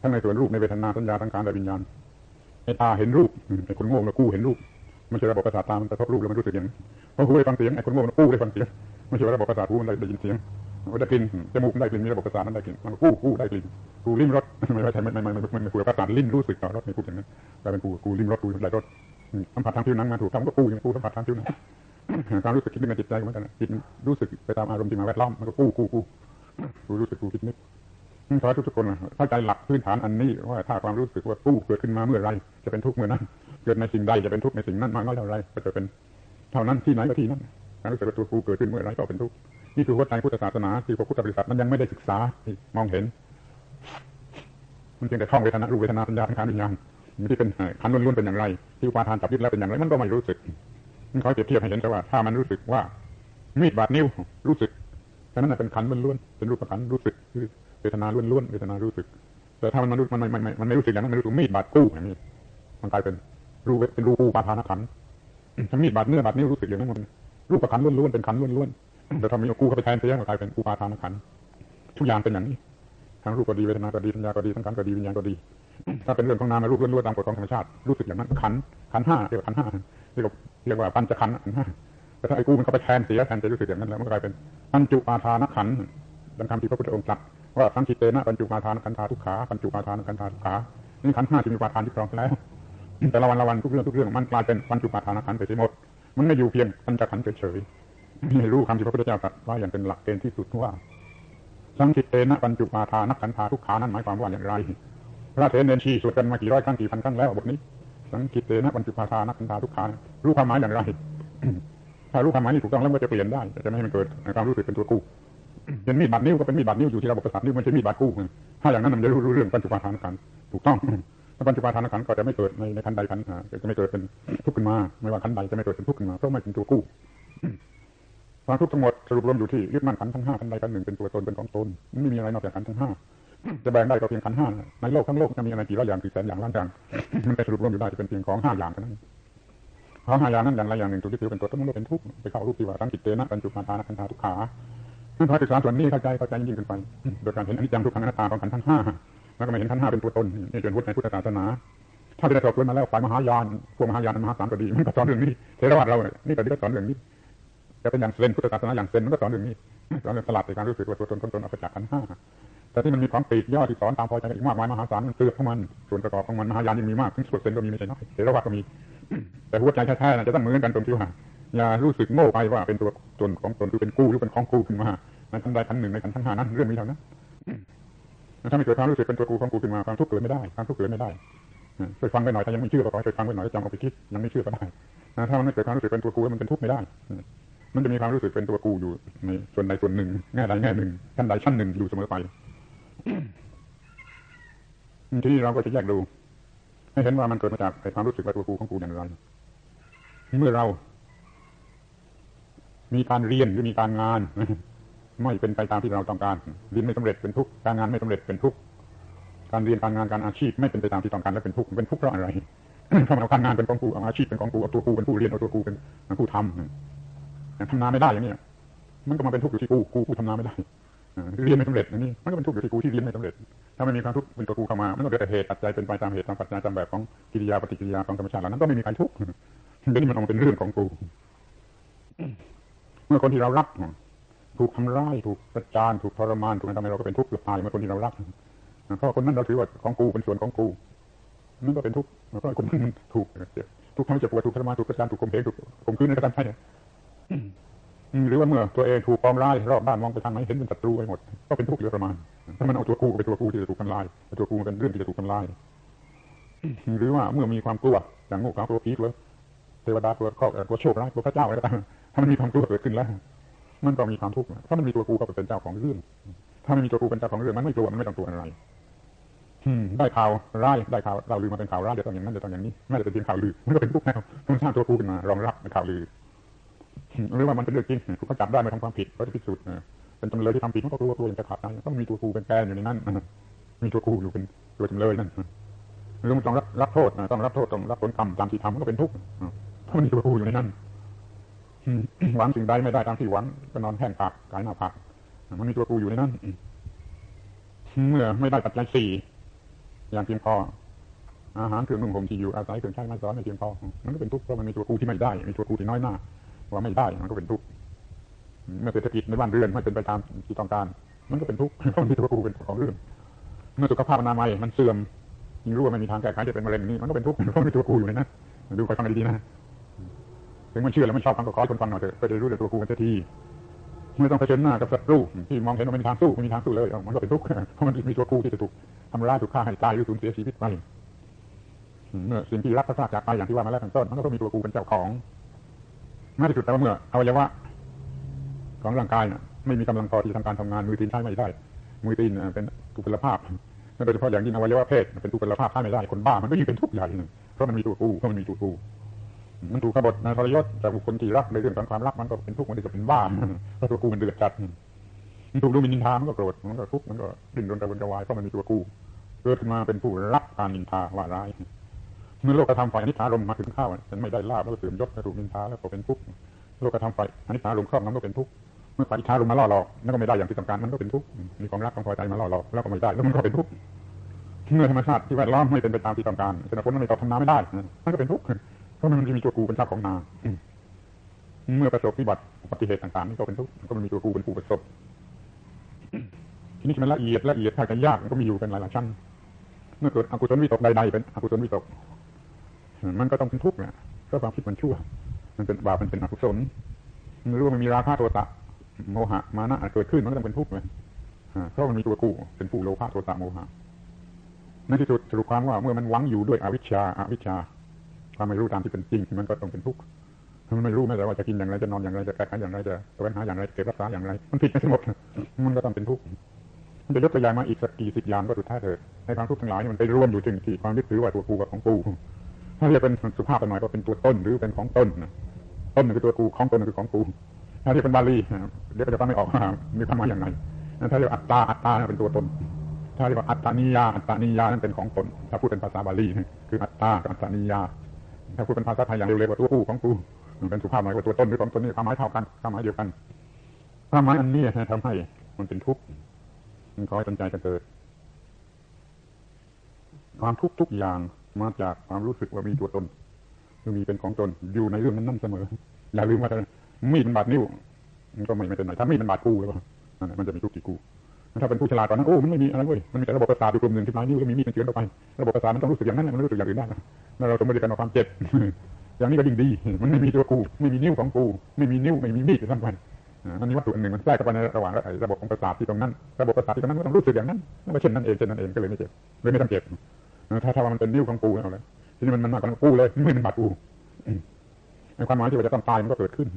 ทั้งในส่วนรูปในเวทนาสัญญาทั้งขานและวิญญาณไอ้ตาเห็นรูปไอ้คนโง่มันกู้เห็นรูป มันใช่ระบบประสาทตามันกระทบรูปแล้วมันรู้สึกอย่างนี้พอหูได้ฟังเสียงไอ้คนโง่มันกู้ได้ฟังเสียง ไม่ใช่ระบบประสาทหูมันได้ยินเสียงได้กลิ่นจมูกได้กลิ่นมีระบบประสาทมันได้กลิ่นมันกู้กู้ได้กลิ่นกูลิ้มรสไม่ใช่ไม่ไม่ไม่ไมันคุยประสาทลิ้นรู้สึกต่อรสไม่พูดอย่างนั้นกลายเป็นกูกูลิ้มรสกูได้รสสัมผัสทางผิวหนังมาถูกทำก็กู้อย่างกู้สัมผัสทางผิวหนังความรู้สึกคิดนึกในจิตใจเหมือนกันจิตรู้สึกไปตามอารมณ์ที่มาแวดล้อมมันก็กู้กู้กู้กู้รู้สึกกู้คิดนึกขอให้ทุกคนเข้าใจหลักพื้นฐานอันนี้ว่าถ้าความรู้สึกว่ากู้เกิดขึ้นมาเมื่อไรจะเป็นทุกข์เมื่อนั้นเกิดในสิ่งใดจะเป็นทุกข์ในสิ่งนั้นมากน้อยเท่าไรก็จะเป็นเท่านั้นที่ไหนก็ที่นั้น การรู้สึกว่าตัวกูเกิดขึ้นเมื่อไรก็เป็นทุกข์นี่คือหัวใจพุทธศาสนาที่พระพุทธบริษัทมันยังไม่ได้ศึกษา มองเห็น มันเพียงแต่ท่องเวทนารูปเวทนาสัญญาสังขารวิญญาณมันที่เป็นขันล้วนๆเป็นอย่างไร ที่อุปาทานจับยึดแล้วเป็นอย่างไร มันก็ไม่รู้สึกมันคอยเปรียบเทียบให้เห็นแต่ว่าถ้ามันรู้สึกว่ามีดบาดนิ้วรู้สึกฉะนั้นเป็นขันล้วนๆเป็นรูปขันรู้สึกเวทนาล้วนๆเวทนารู้สึก แต่ถ้ามันมันมันมันมันไม่รู้สึกอย่างนั้นมันรู้สึกมีดบาดกู้อย่างนี้มันกลายเป็นรูเป็นรูปาทานขันถ้ามีดบาดเนื้อบาดนิ้วรู้สึกอย่างนั้นมัน รูปขันล้วนๆเป็นขันล้วนๆแต่ถ้ามีกูเข้าไปแทนเสียก็กลายเป็นอุปาทานขันทุกอย่างเป็นอย่างนี้ทั้งรูปก็ดีเวทนาก็ดีสัญญาก็ดีทั้งขันก็ดีวิญญาณก็ดี ถ้าเป็นเรื่องของนามรูปล้วนๆตามกฎของธรรมชาติรู้สึกอย่างนั้นขันขันห้าเรียกว่าขันห้าเรียกว่าเรียกว่าปัญจขันธ์ห้าแต่ถ้าไอ้กูมันเข้าไปแทนเสียแทนจะรู้สึกอย่างนั้นแล้วมันกลายเป็นปัญจุปาทานขันดังคำที่พระพุทธองค์ตรัสว่าสังคิเตนะปัญจุปาทานขันธาทุกขาปัญจุปาทานขันธาทุกขานี่ขันห้าที่มีปาทานที่ครองแล้วแต่ละวันละวันทุกเรื่องทุกเรื่องมันกลายเป็นปัญจุปาทานขันธ์ไปหมด มันไม่อยู่เพียงปัญจขันธ์เฉยๆไม่รู้คำที่พระพุทธเจ้าตรัสว่าอย่างเป็นหลักเกณฑ์ที่สุดว่า สังคิเตนะปัญจุปาทานักขันธาทุกขานั้นหมายความว่าอย่างไรพระเทนเนนชีสวดกันมากี่ร้อยครั้งกี่พันครั้งแล้วบทนี้ สังกิเตนะบรรจุภาทานักขันธาทุกขารู้ความหมายอย่างไรถ้ารู้ความหมายนี่ถูกต้องแล้วก็จะเปลี่ยนได้จะไม่ให้มันเกิดความรู้สึกเป็นตัวกู้เป็นมีดบาดนิ้วก็เป็นมีดบาดนิ้วอยู่ที่ระบบประสาทนิ้วมันจะมีดบาดกู้ถ้าอย่างนั้นมันจะรู้เรื่องบรรจุภาทานักขันถูกต้อง ถ้าบรรจุภาทานขันก็จะไม่เกิดในในขันใดขันจะไม่เกิดเป็นทุกข์ขึ้นมา ไม่ว่าขันใดจะไม่เกิดเป็นทุกข์ขึ้นมาเพราะไม่เป็นตัวกู้ความทุกข์ทั้งหมดสรุปรวมอยู่ที่ยึดมั่นขันทั้งห้าขันใดขันหนึ่งเป็นตัวตนเป็นของตนไม่มีอะไรนอกจากขันทั้งห้าจะแบ่งได้ก็เพียงขันห้าในโลกทั้งโลกจะมีอะไรกี่ร้อยอย่างกี่แสนอย่างล้านอย่างมันไปสรุปรวมอยู่ได้จะเป็นเพียงของห้าอย่างเท่านั้นของห้าอย่างนั้นอย่างไรอย่างหนึ่งถูกที่ถือเป็นตัวต้นมันเป็นทุกข์ไปเข้ารูปที่ว่าทั้งจิตเตนะบรรจุมาทานขันธาทุกขาถ้าศึกษาส่วนนี้เข้าใจเข้าใจยิ่งขึ้นไปโดยการเห็นอนิจจังทุกขังอนัตตาของขันทั้งห้า แล้วก็ไม่เห็นขันห้าเป็นตัวตนนี่เป็นพุทธในพุทธศาสนา ถ้าได้สอบสวนมาแล้วฝ่ายมหายานพวกมหายานมหาศาลก็ดีมันก็สอนเรื่องนี้เทรวาสเรานี่ก็ดีก็สอนเรื่องนี้จะเป็นอย่างเซนพุทธศาสนาอย่างเซนมันก็สอนเรื่องนี้สอนเรื่องสลัดในการรู้สึกว่าตัวตนตนตนออกจากขันห้าแต่ที่มันมีความปีกย่อที่สอนตามพอใจอีกมากมายมหาศาลมันเกือบของมันส่วนประกอบของมันมหายานยังมีมากถึงส่วนเซนก็มีไม่ใช่น้อยเทรวาสก็มี แต่หัวใจแท้ๆจะต้องเหมือนกันตรงที่ว่าอย่ารู้สึกโง่ไปว่าเป็นตัวตนของตนคือเป็นกู้หรือเป็นของกู้ขึ้นมาในทั้งใดทั้งหนึ่งในทั้งห้านั้นเรื่องนี้เท่านั้น ถ้าไม่เกิดความรู้สึกเป็นตัวกูของกูขึ้นมาความทุกข์เกิดไม่ได้ความทุกข์เกิดไม่ได้เคยฟังไปหน่อยถ้ายังไม่เชื่อก็ขอให้เคยฟังไปหน่อยจำเอาไปคิดยังไม่เชื่อก็ได้ถ้ามันไม่เกิดความรู้สึกเป็นตัวกูมันเป็นทุกข์ไม่ได้ มันจะมีความรู้สึกเป็นตัวกูอยู่ในส่วนใดส่วนหนึ่งแง่ใดแง่หนึ่งชั้นใดชั้นหนึ่งอยู่เสมอไปทีนี้เราก็จะแยกดูให้เห็นว่ามันเกิดมาจากความรู้สึกว่าตัวกูของกูอย่างไรเมื่อเรา มีการเรียนหรือมีการงาน ไม่เป็นไปตามที่เราต้องการเรียนไม่สำเร็จเป็นทุกข์การงานไม่สำเร็จเป็นทุกข์การเรียนการงานการอาชีพไม่เป็นไปตามที่ต้องการและเป็นทุกข์เป็นทุกข์เพราะอะไรเพราะเอาการงานเป็นของกูเอาอาชีพเป็นของกูเอาตัวกูเป็นผู้เรียนเอาตัวกูเป็นผู้ทำทำนาไม่ได้อย่างนี้มันก็มาเป็นทุกข์อยู่ที่กูกูผู้ทำนาไม่ได้เรียนไม่สำเร็จอย่างนี้มันก็เป็นทุกข์อยู่ที่กูที่เรียนไม่สำเร็จ ถ้าไม่มีความทุกข์เป็นตัวกูเข้ามา มันก็เกิดเหตุปัจจัยเป็นไปตามเหตุตามปัจจัยตามแบบของกิริยาปฏิกิริยาของธรรมชาติเหล่านั้นก็ไม่มีใครทุกข์เดี๋ยวนี้มันออกมาเป็นเรื่องของกู เมื่อคนที่เรารัก ถูกทำร้ายถูกประจานถูกทรมานถูกทำให้เราก็เป็นทุกข์ตายเมื่อคนที่เรารักเพราะคนนั้นเราถือว่าของกูเป็นส่วนของกูนั่นก็เป็นทุกข์เพราะคนนั้นถูกทุกข์ทำให้เจ็บปวดถูกทรมานถูกประจานถูกข่มเหงถูกข่มขืนในกระทำให้หรือว่าเมื่อตัวเองถูกปองร้ายรอบบ้านมองไปทางไหนเห็นเป็นศัตรูไปหมดก็เป็นทุกข์อยู่ประมาณถ้ามันเอาตัวกูเป็นตัวกูที่จะถูกทำลายตัวกูเป็นเรื่องที่จะถูกทำลาย หรือว่าเมื่อมีความกลัวอย่างงูขาวกลัวผีกลัวเทวดากลัวข้อกลัวโชคร้ายกลัวพระเจ้าอะไรก็ตามถ้ามันมีความกลัวเกิดขึ้นแล้ว มันก็มีความทุกข์ถ้ามันมีตัวกูก็เป็นเจ้าของเรื่อง ถ้าไม่มีตัวกูเป็นเจ้าของเรื่องมันไม่กลัวมันไม่ต้องกลัวอะไรได้ข่าวร้ายได้ข่าวเราลือมาเป็นข่าวร้ายจะต้องอย่างนั้นจะต้องอย่างนี้ไม่ได้เป็นเพียงข่าวลือมันก็เป็นทุกข์แล้วมันสร้างตัวกูขึ้นมารองรับในข่าวลือหรือว่ามันเป็นเรื่องจริงถูกเขาจับได้มาทำความผิดเขาจะพิสูจน์เป็นจำเลยที่ทำผิดมันก็กลัวกลัวองจะขาดใจต้องมีตัวกูเป็นแกนอยู่ในนั้นมีตัวกูอยู่เป็นตัวจำเลยนั่นหรือมันต้องรับรับโทษต้องรับโทษต้องรับผลกรรมตามที่ทำมันก็เป็นทุกข์เพราะมันมีตัวกูอยู่ในนั้น หวังสิ่งใดไม่ได้ตามที่หวังก็นอนแห้งปากกายหน้าผากมันมีตัวกูอยู่ในนั้นเมื่อไม่ได้ปัจจัยสี่อย่างเพียงพออาหารเครื่องนุ่งห่มที่อยู่อาศัยเครื่องใช้ไม้สอยไม่เพียงพอมันก็เป็นทุกข์เพราะมันมีตัวกูที่ไม่ได้มีตัวกูที่น้อยหน้าว่าไม่ได้มันก็เป็นทุกข์เมื่อเศรษฐกิจในบ้านเรือนไม่เป็นไปตามที่ต้องการ มันก็เป็นทุกข์เพราะมีตัวกูเป็นของเรื่องเมื่อสุขภาพอนามัยมันเสื่อมยิ่งรู้ว่าไม่มีทางแก้ไขจะเป็นมะเร็งนี้มันก็เป็นทุกข์เพราะมีตัวกูอยู่ในนั้นดูไปฟังดีๆนะ ถึงมันเชื่อแล้วมันชอบฟังก็ขอทนฟังหน่อยเถอะก็จะรู้เลยตัวกูกันทีไม่ต้องเผชิญหน้ากับศัตรูที่มองเห็นว่าไม่มีทางสู้ไม่มีทางสู้เลยมันก็เป็นทุกข์เพราะมันมีตัวกูที่จะถูกทำร้ายถูกฆ่าให้ตายหรือสูญเสียชีวิตไปเมื่อสิ่งที่รักก็ทราบจากไปอย่างที่ว่ามาแล้วตั้งต้นมันก็มีตัวกูเป็นเจ้าของน่าที่สุดแต่ว่าเมื่ออวัยวะของร่างกายไม่มีกำลังพอที่ทำการทำงานมือตีนใช้ไม่ได้ มือตีนเป็นทุพพลภาพโดยเฉพาะอย่างยิ่งอวัยวะเพศเป็นทุพพลภาพใช้ไม่ได้คนบ้ามันก็ยิ่งเป็นทุกข์ใหญ่เพราะมันมีตัวกูเพราะมันมีตัวกู มันถูกขบฏในทรยศจากบุคคลที่รักในเรื่องของความรักมันก็เป็นทุกข์มันจะเป็นบ้าเพราตัวกูมันเดือดจัดมันถูกดูมินินทามันก็โกรธมันก็ทุกข์มันก็ดิ้นรนกระวนกระวายเพราะมันมีตัวกูเกิดขึ้นมาเป็นผู้รักการนินทาว่าร้ายเมื่อโลกธรรมฝ่ายอนิจจารมมาถึงข้าวฉันไม่ได้ลาบแล้วก็เสื่อมยศถูกนินทาแล้วก็เป็นทุกข์โลกธรรมฝ่ายอนิจจารมครอบงำก็เป็นทุกข์เมื่อฝ่ายอิจฉาลงมาล่อหลอกนั่นก็ไม่ได้อย่างที่ต้องการมันก็เป็นทุกข์มีความรักความพอใจมาล่อหลอกแล้วก็ไม่ได้แล้วมันก็เป็นทุกข์เมื่อธรรมชาติที่แวดล้อมไม่เป็นไปตามที่ต้องการเช่นฝนมันไม่ตกทำนาไม่ได้มันก็เป็นทุกข์ ราะมันมีตัวกูเป็นเจ้าของนาเมื่อประสบวิบัติอุบัติเหตุต่างๆนี่ก็เป็นทุกข์ก็มันมีตัวกูเป็นผู้ประสบทีนี้มันละเอียดละเอียดถ้าจะยากมันก็มีอยู่เป็นหลายๆชั้น เมื่อเกิดอกุศลวิตกใดๆเป็นอกุศลวิตกมันก็ต้องเป็นทุกข์นะก็ความคิดมันชั่ว มันเป็นบาปมันเป็นอกุศลไม่รู้ว่ามันมีราคะโทสะโมหะมานะเกิดขึ้นมันก็ต้องเป็นทุกข์เลยเพราะมันมีตัวกูเป็นผู้โลภะโทสะโมหะในที่สุดสรุปความว่าเมื่อมันหวังอยู่ด้วยอวิชชาอาวิชชา ควาไม่รู้ตามที่เป็นจริงมันก็ต้องเป็นทุกข์มันไม่รู้ไม่แต่ว่าจะกินอย่างไรจะนอนอย่างไรจะแก้ไขอย่างไรจะแสวงหาอย่างไรเก็บรักษาอย่างไร มันผิดไปทั้งหมด มันก็ต้องเป็นทุกข์มันจะยกตัวอย่างมาอีกสักกี่สิบอย่างก็สุดท้ายเถิดในความทุกข์ทั้งหลายมันไปร่วมอยู่ถึงที่ความยึดถือว่าตัวกูกับของกูถ้าเรียกเป็นสุภาพไปหน่อยก็เป็นตัวต้นหรือเป็นของต้นต้นคือตัวกูของต้นคือของกูถ้าเรียกเป็นบาลีเดี๋ยวจะฟังไม่ออกมีความหมายอย่างไรถ้าเรียกอัตตาอัตตาเป็นตัวตน ถ้าเรียกว่าอัตตานิยาอัตตานิยานั้นเป็นของตนถ้าพูดเป็นภาษาบาลีคืออัตตากับอัตตานิยา ถ้าพูดเป็นภาษาไทยอย่างเร็วๆว่าตัวกูของกูเป็นสุภาพหน่อยว่าตัวต้นหรือของตนนี่ความหมายเท่ากันความหมายเดียวกันความหมายอันนี้ทำให้มันเป็นทุกข์มันขอให้ตั้งใจกันเกิด ความทุกข์ทุกอย่างมาจากความรู้สึกว่ามีตัวตนคือมีเป็นของตนอยู่ในเรื่องนั้นนั่นเสมอ อย่าลืมว่ามีดมันบาดนิ้วมันก็ไม่ไม่เป็นไรถ้ามีดมันบาดกูแล้วมันจะมีทุกข์ที่กู ถ้าเป็นผู้ฉลาดกว่านั้นโอ้มันไม่มีอะไรเว้ยมันมีแต่ระบบประสาทอยู่กลุ่มหนึ่งที่ปลายนิ้วก็มีมีดมันเฉือนออกไประบบประสาทมันต้องรู้สึกอย่างนั้นมันรู้สึกอย่างอื่นได้แล้วเราสมมติกันว่าความเจ็บอย่างนี้ก็ยิ่งดี มันไม่มีตัวกู ไม่มีนิ้วของกู ไม่มีนิ้ว ไม่มีมีดทั้งวันมันมีวัตถุอันหนึ่งมันแทรกเข้าไปในระหว่างระบบของประสาทที่ตรงนั้น ระบบประสาทที่ตรงนั้นก็ต้องรู้สึกอย่างนั้นแล้วก็เช่นนั้นเองเช่นนั้นเองก็เลยไม่เจ็บเลยไม่ต้องเจ็บถ้าถ้ามันเป็นนิ้วของกูแล้วเลยทีนี้มันมันมากกว่ากูเลยไม่เป็นบาดกูในความหมายที่ว่าจะต้องตายมันก็เกิดขึ้น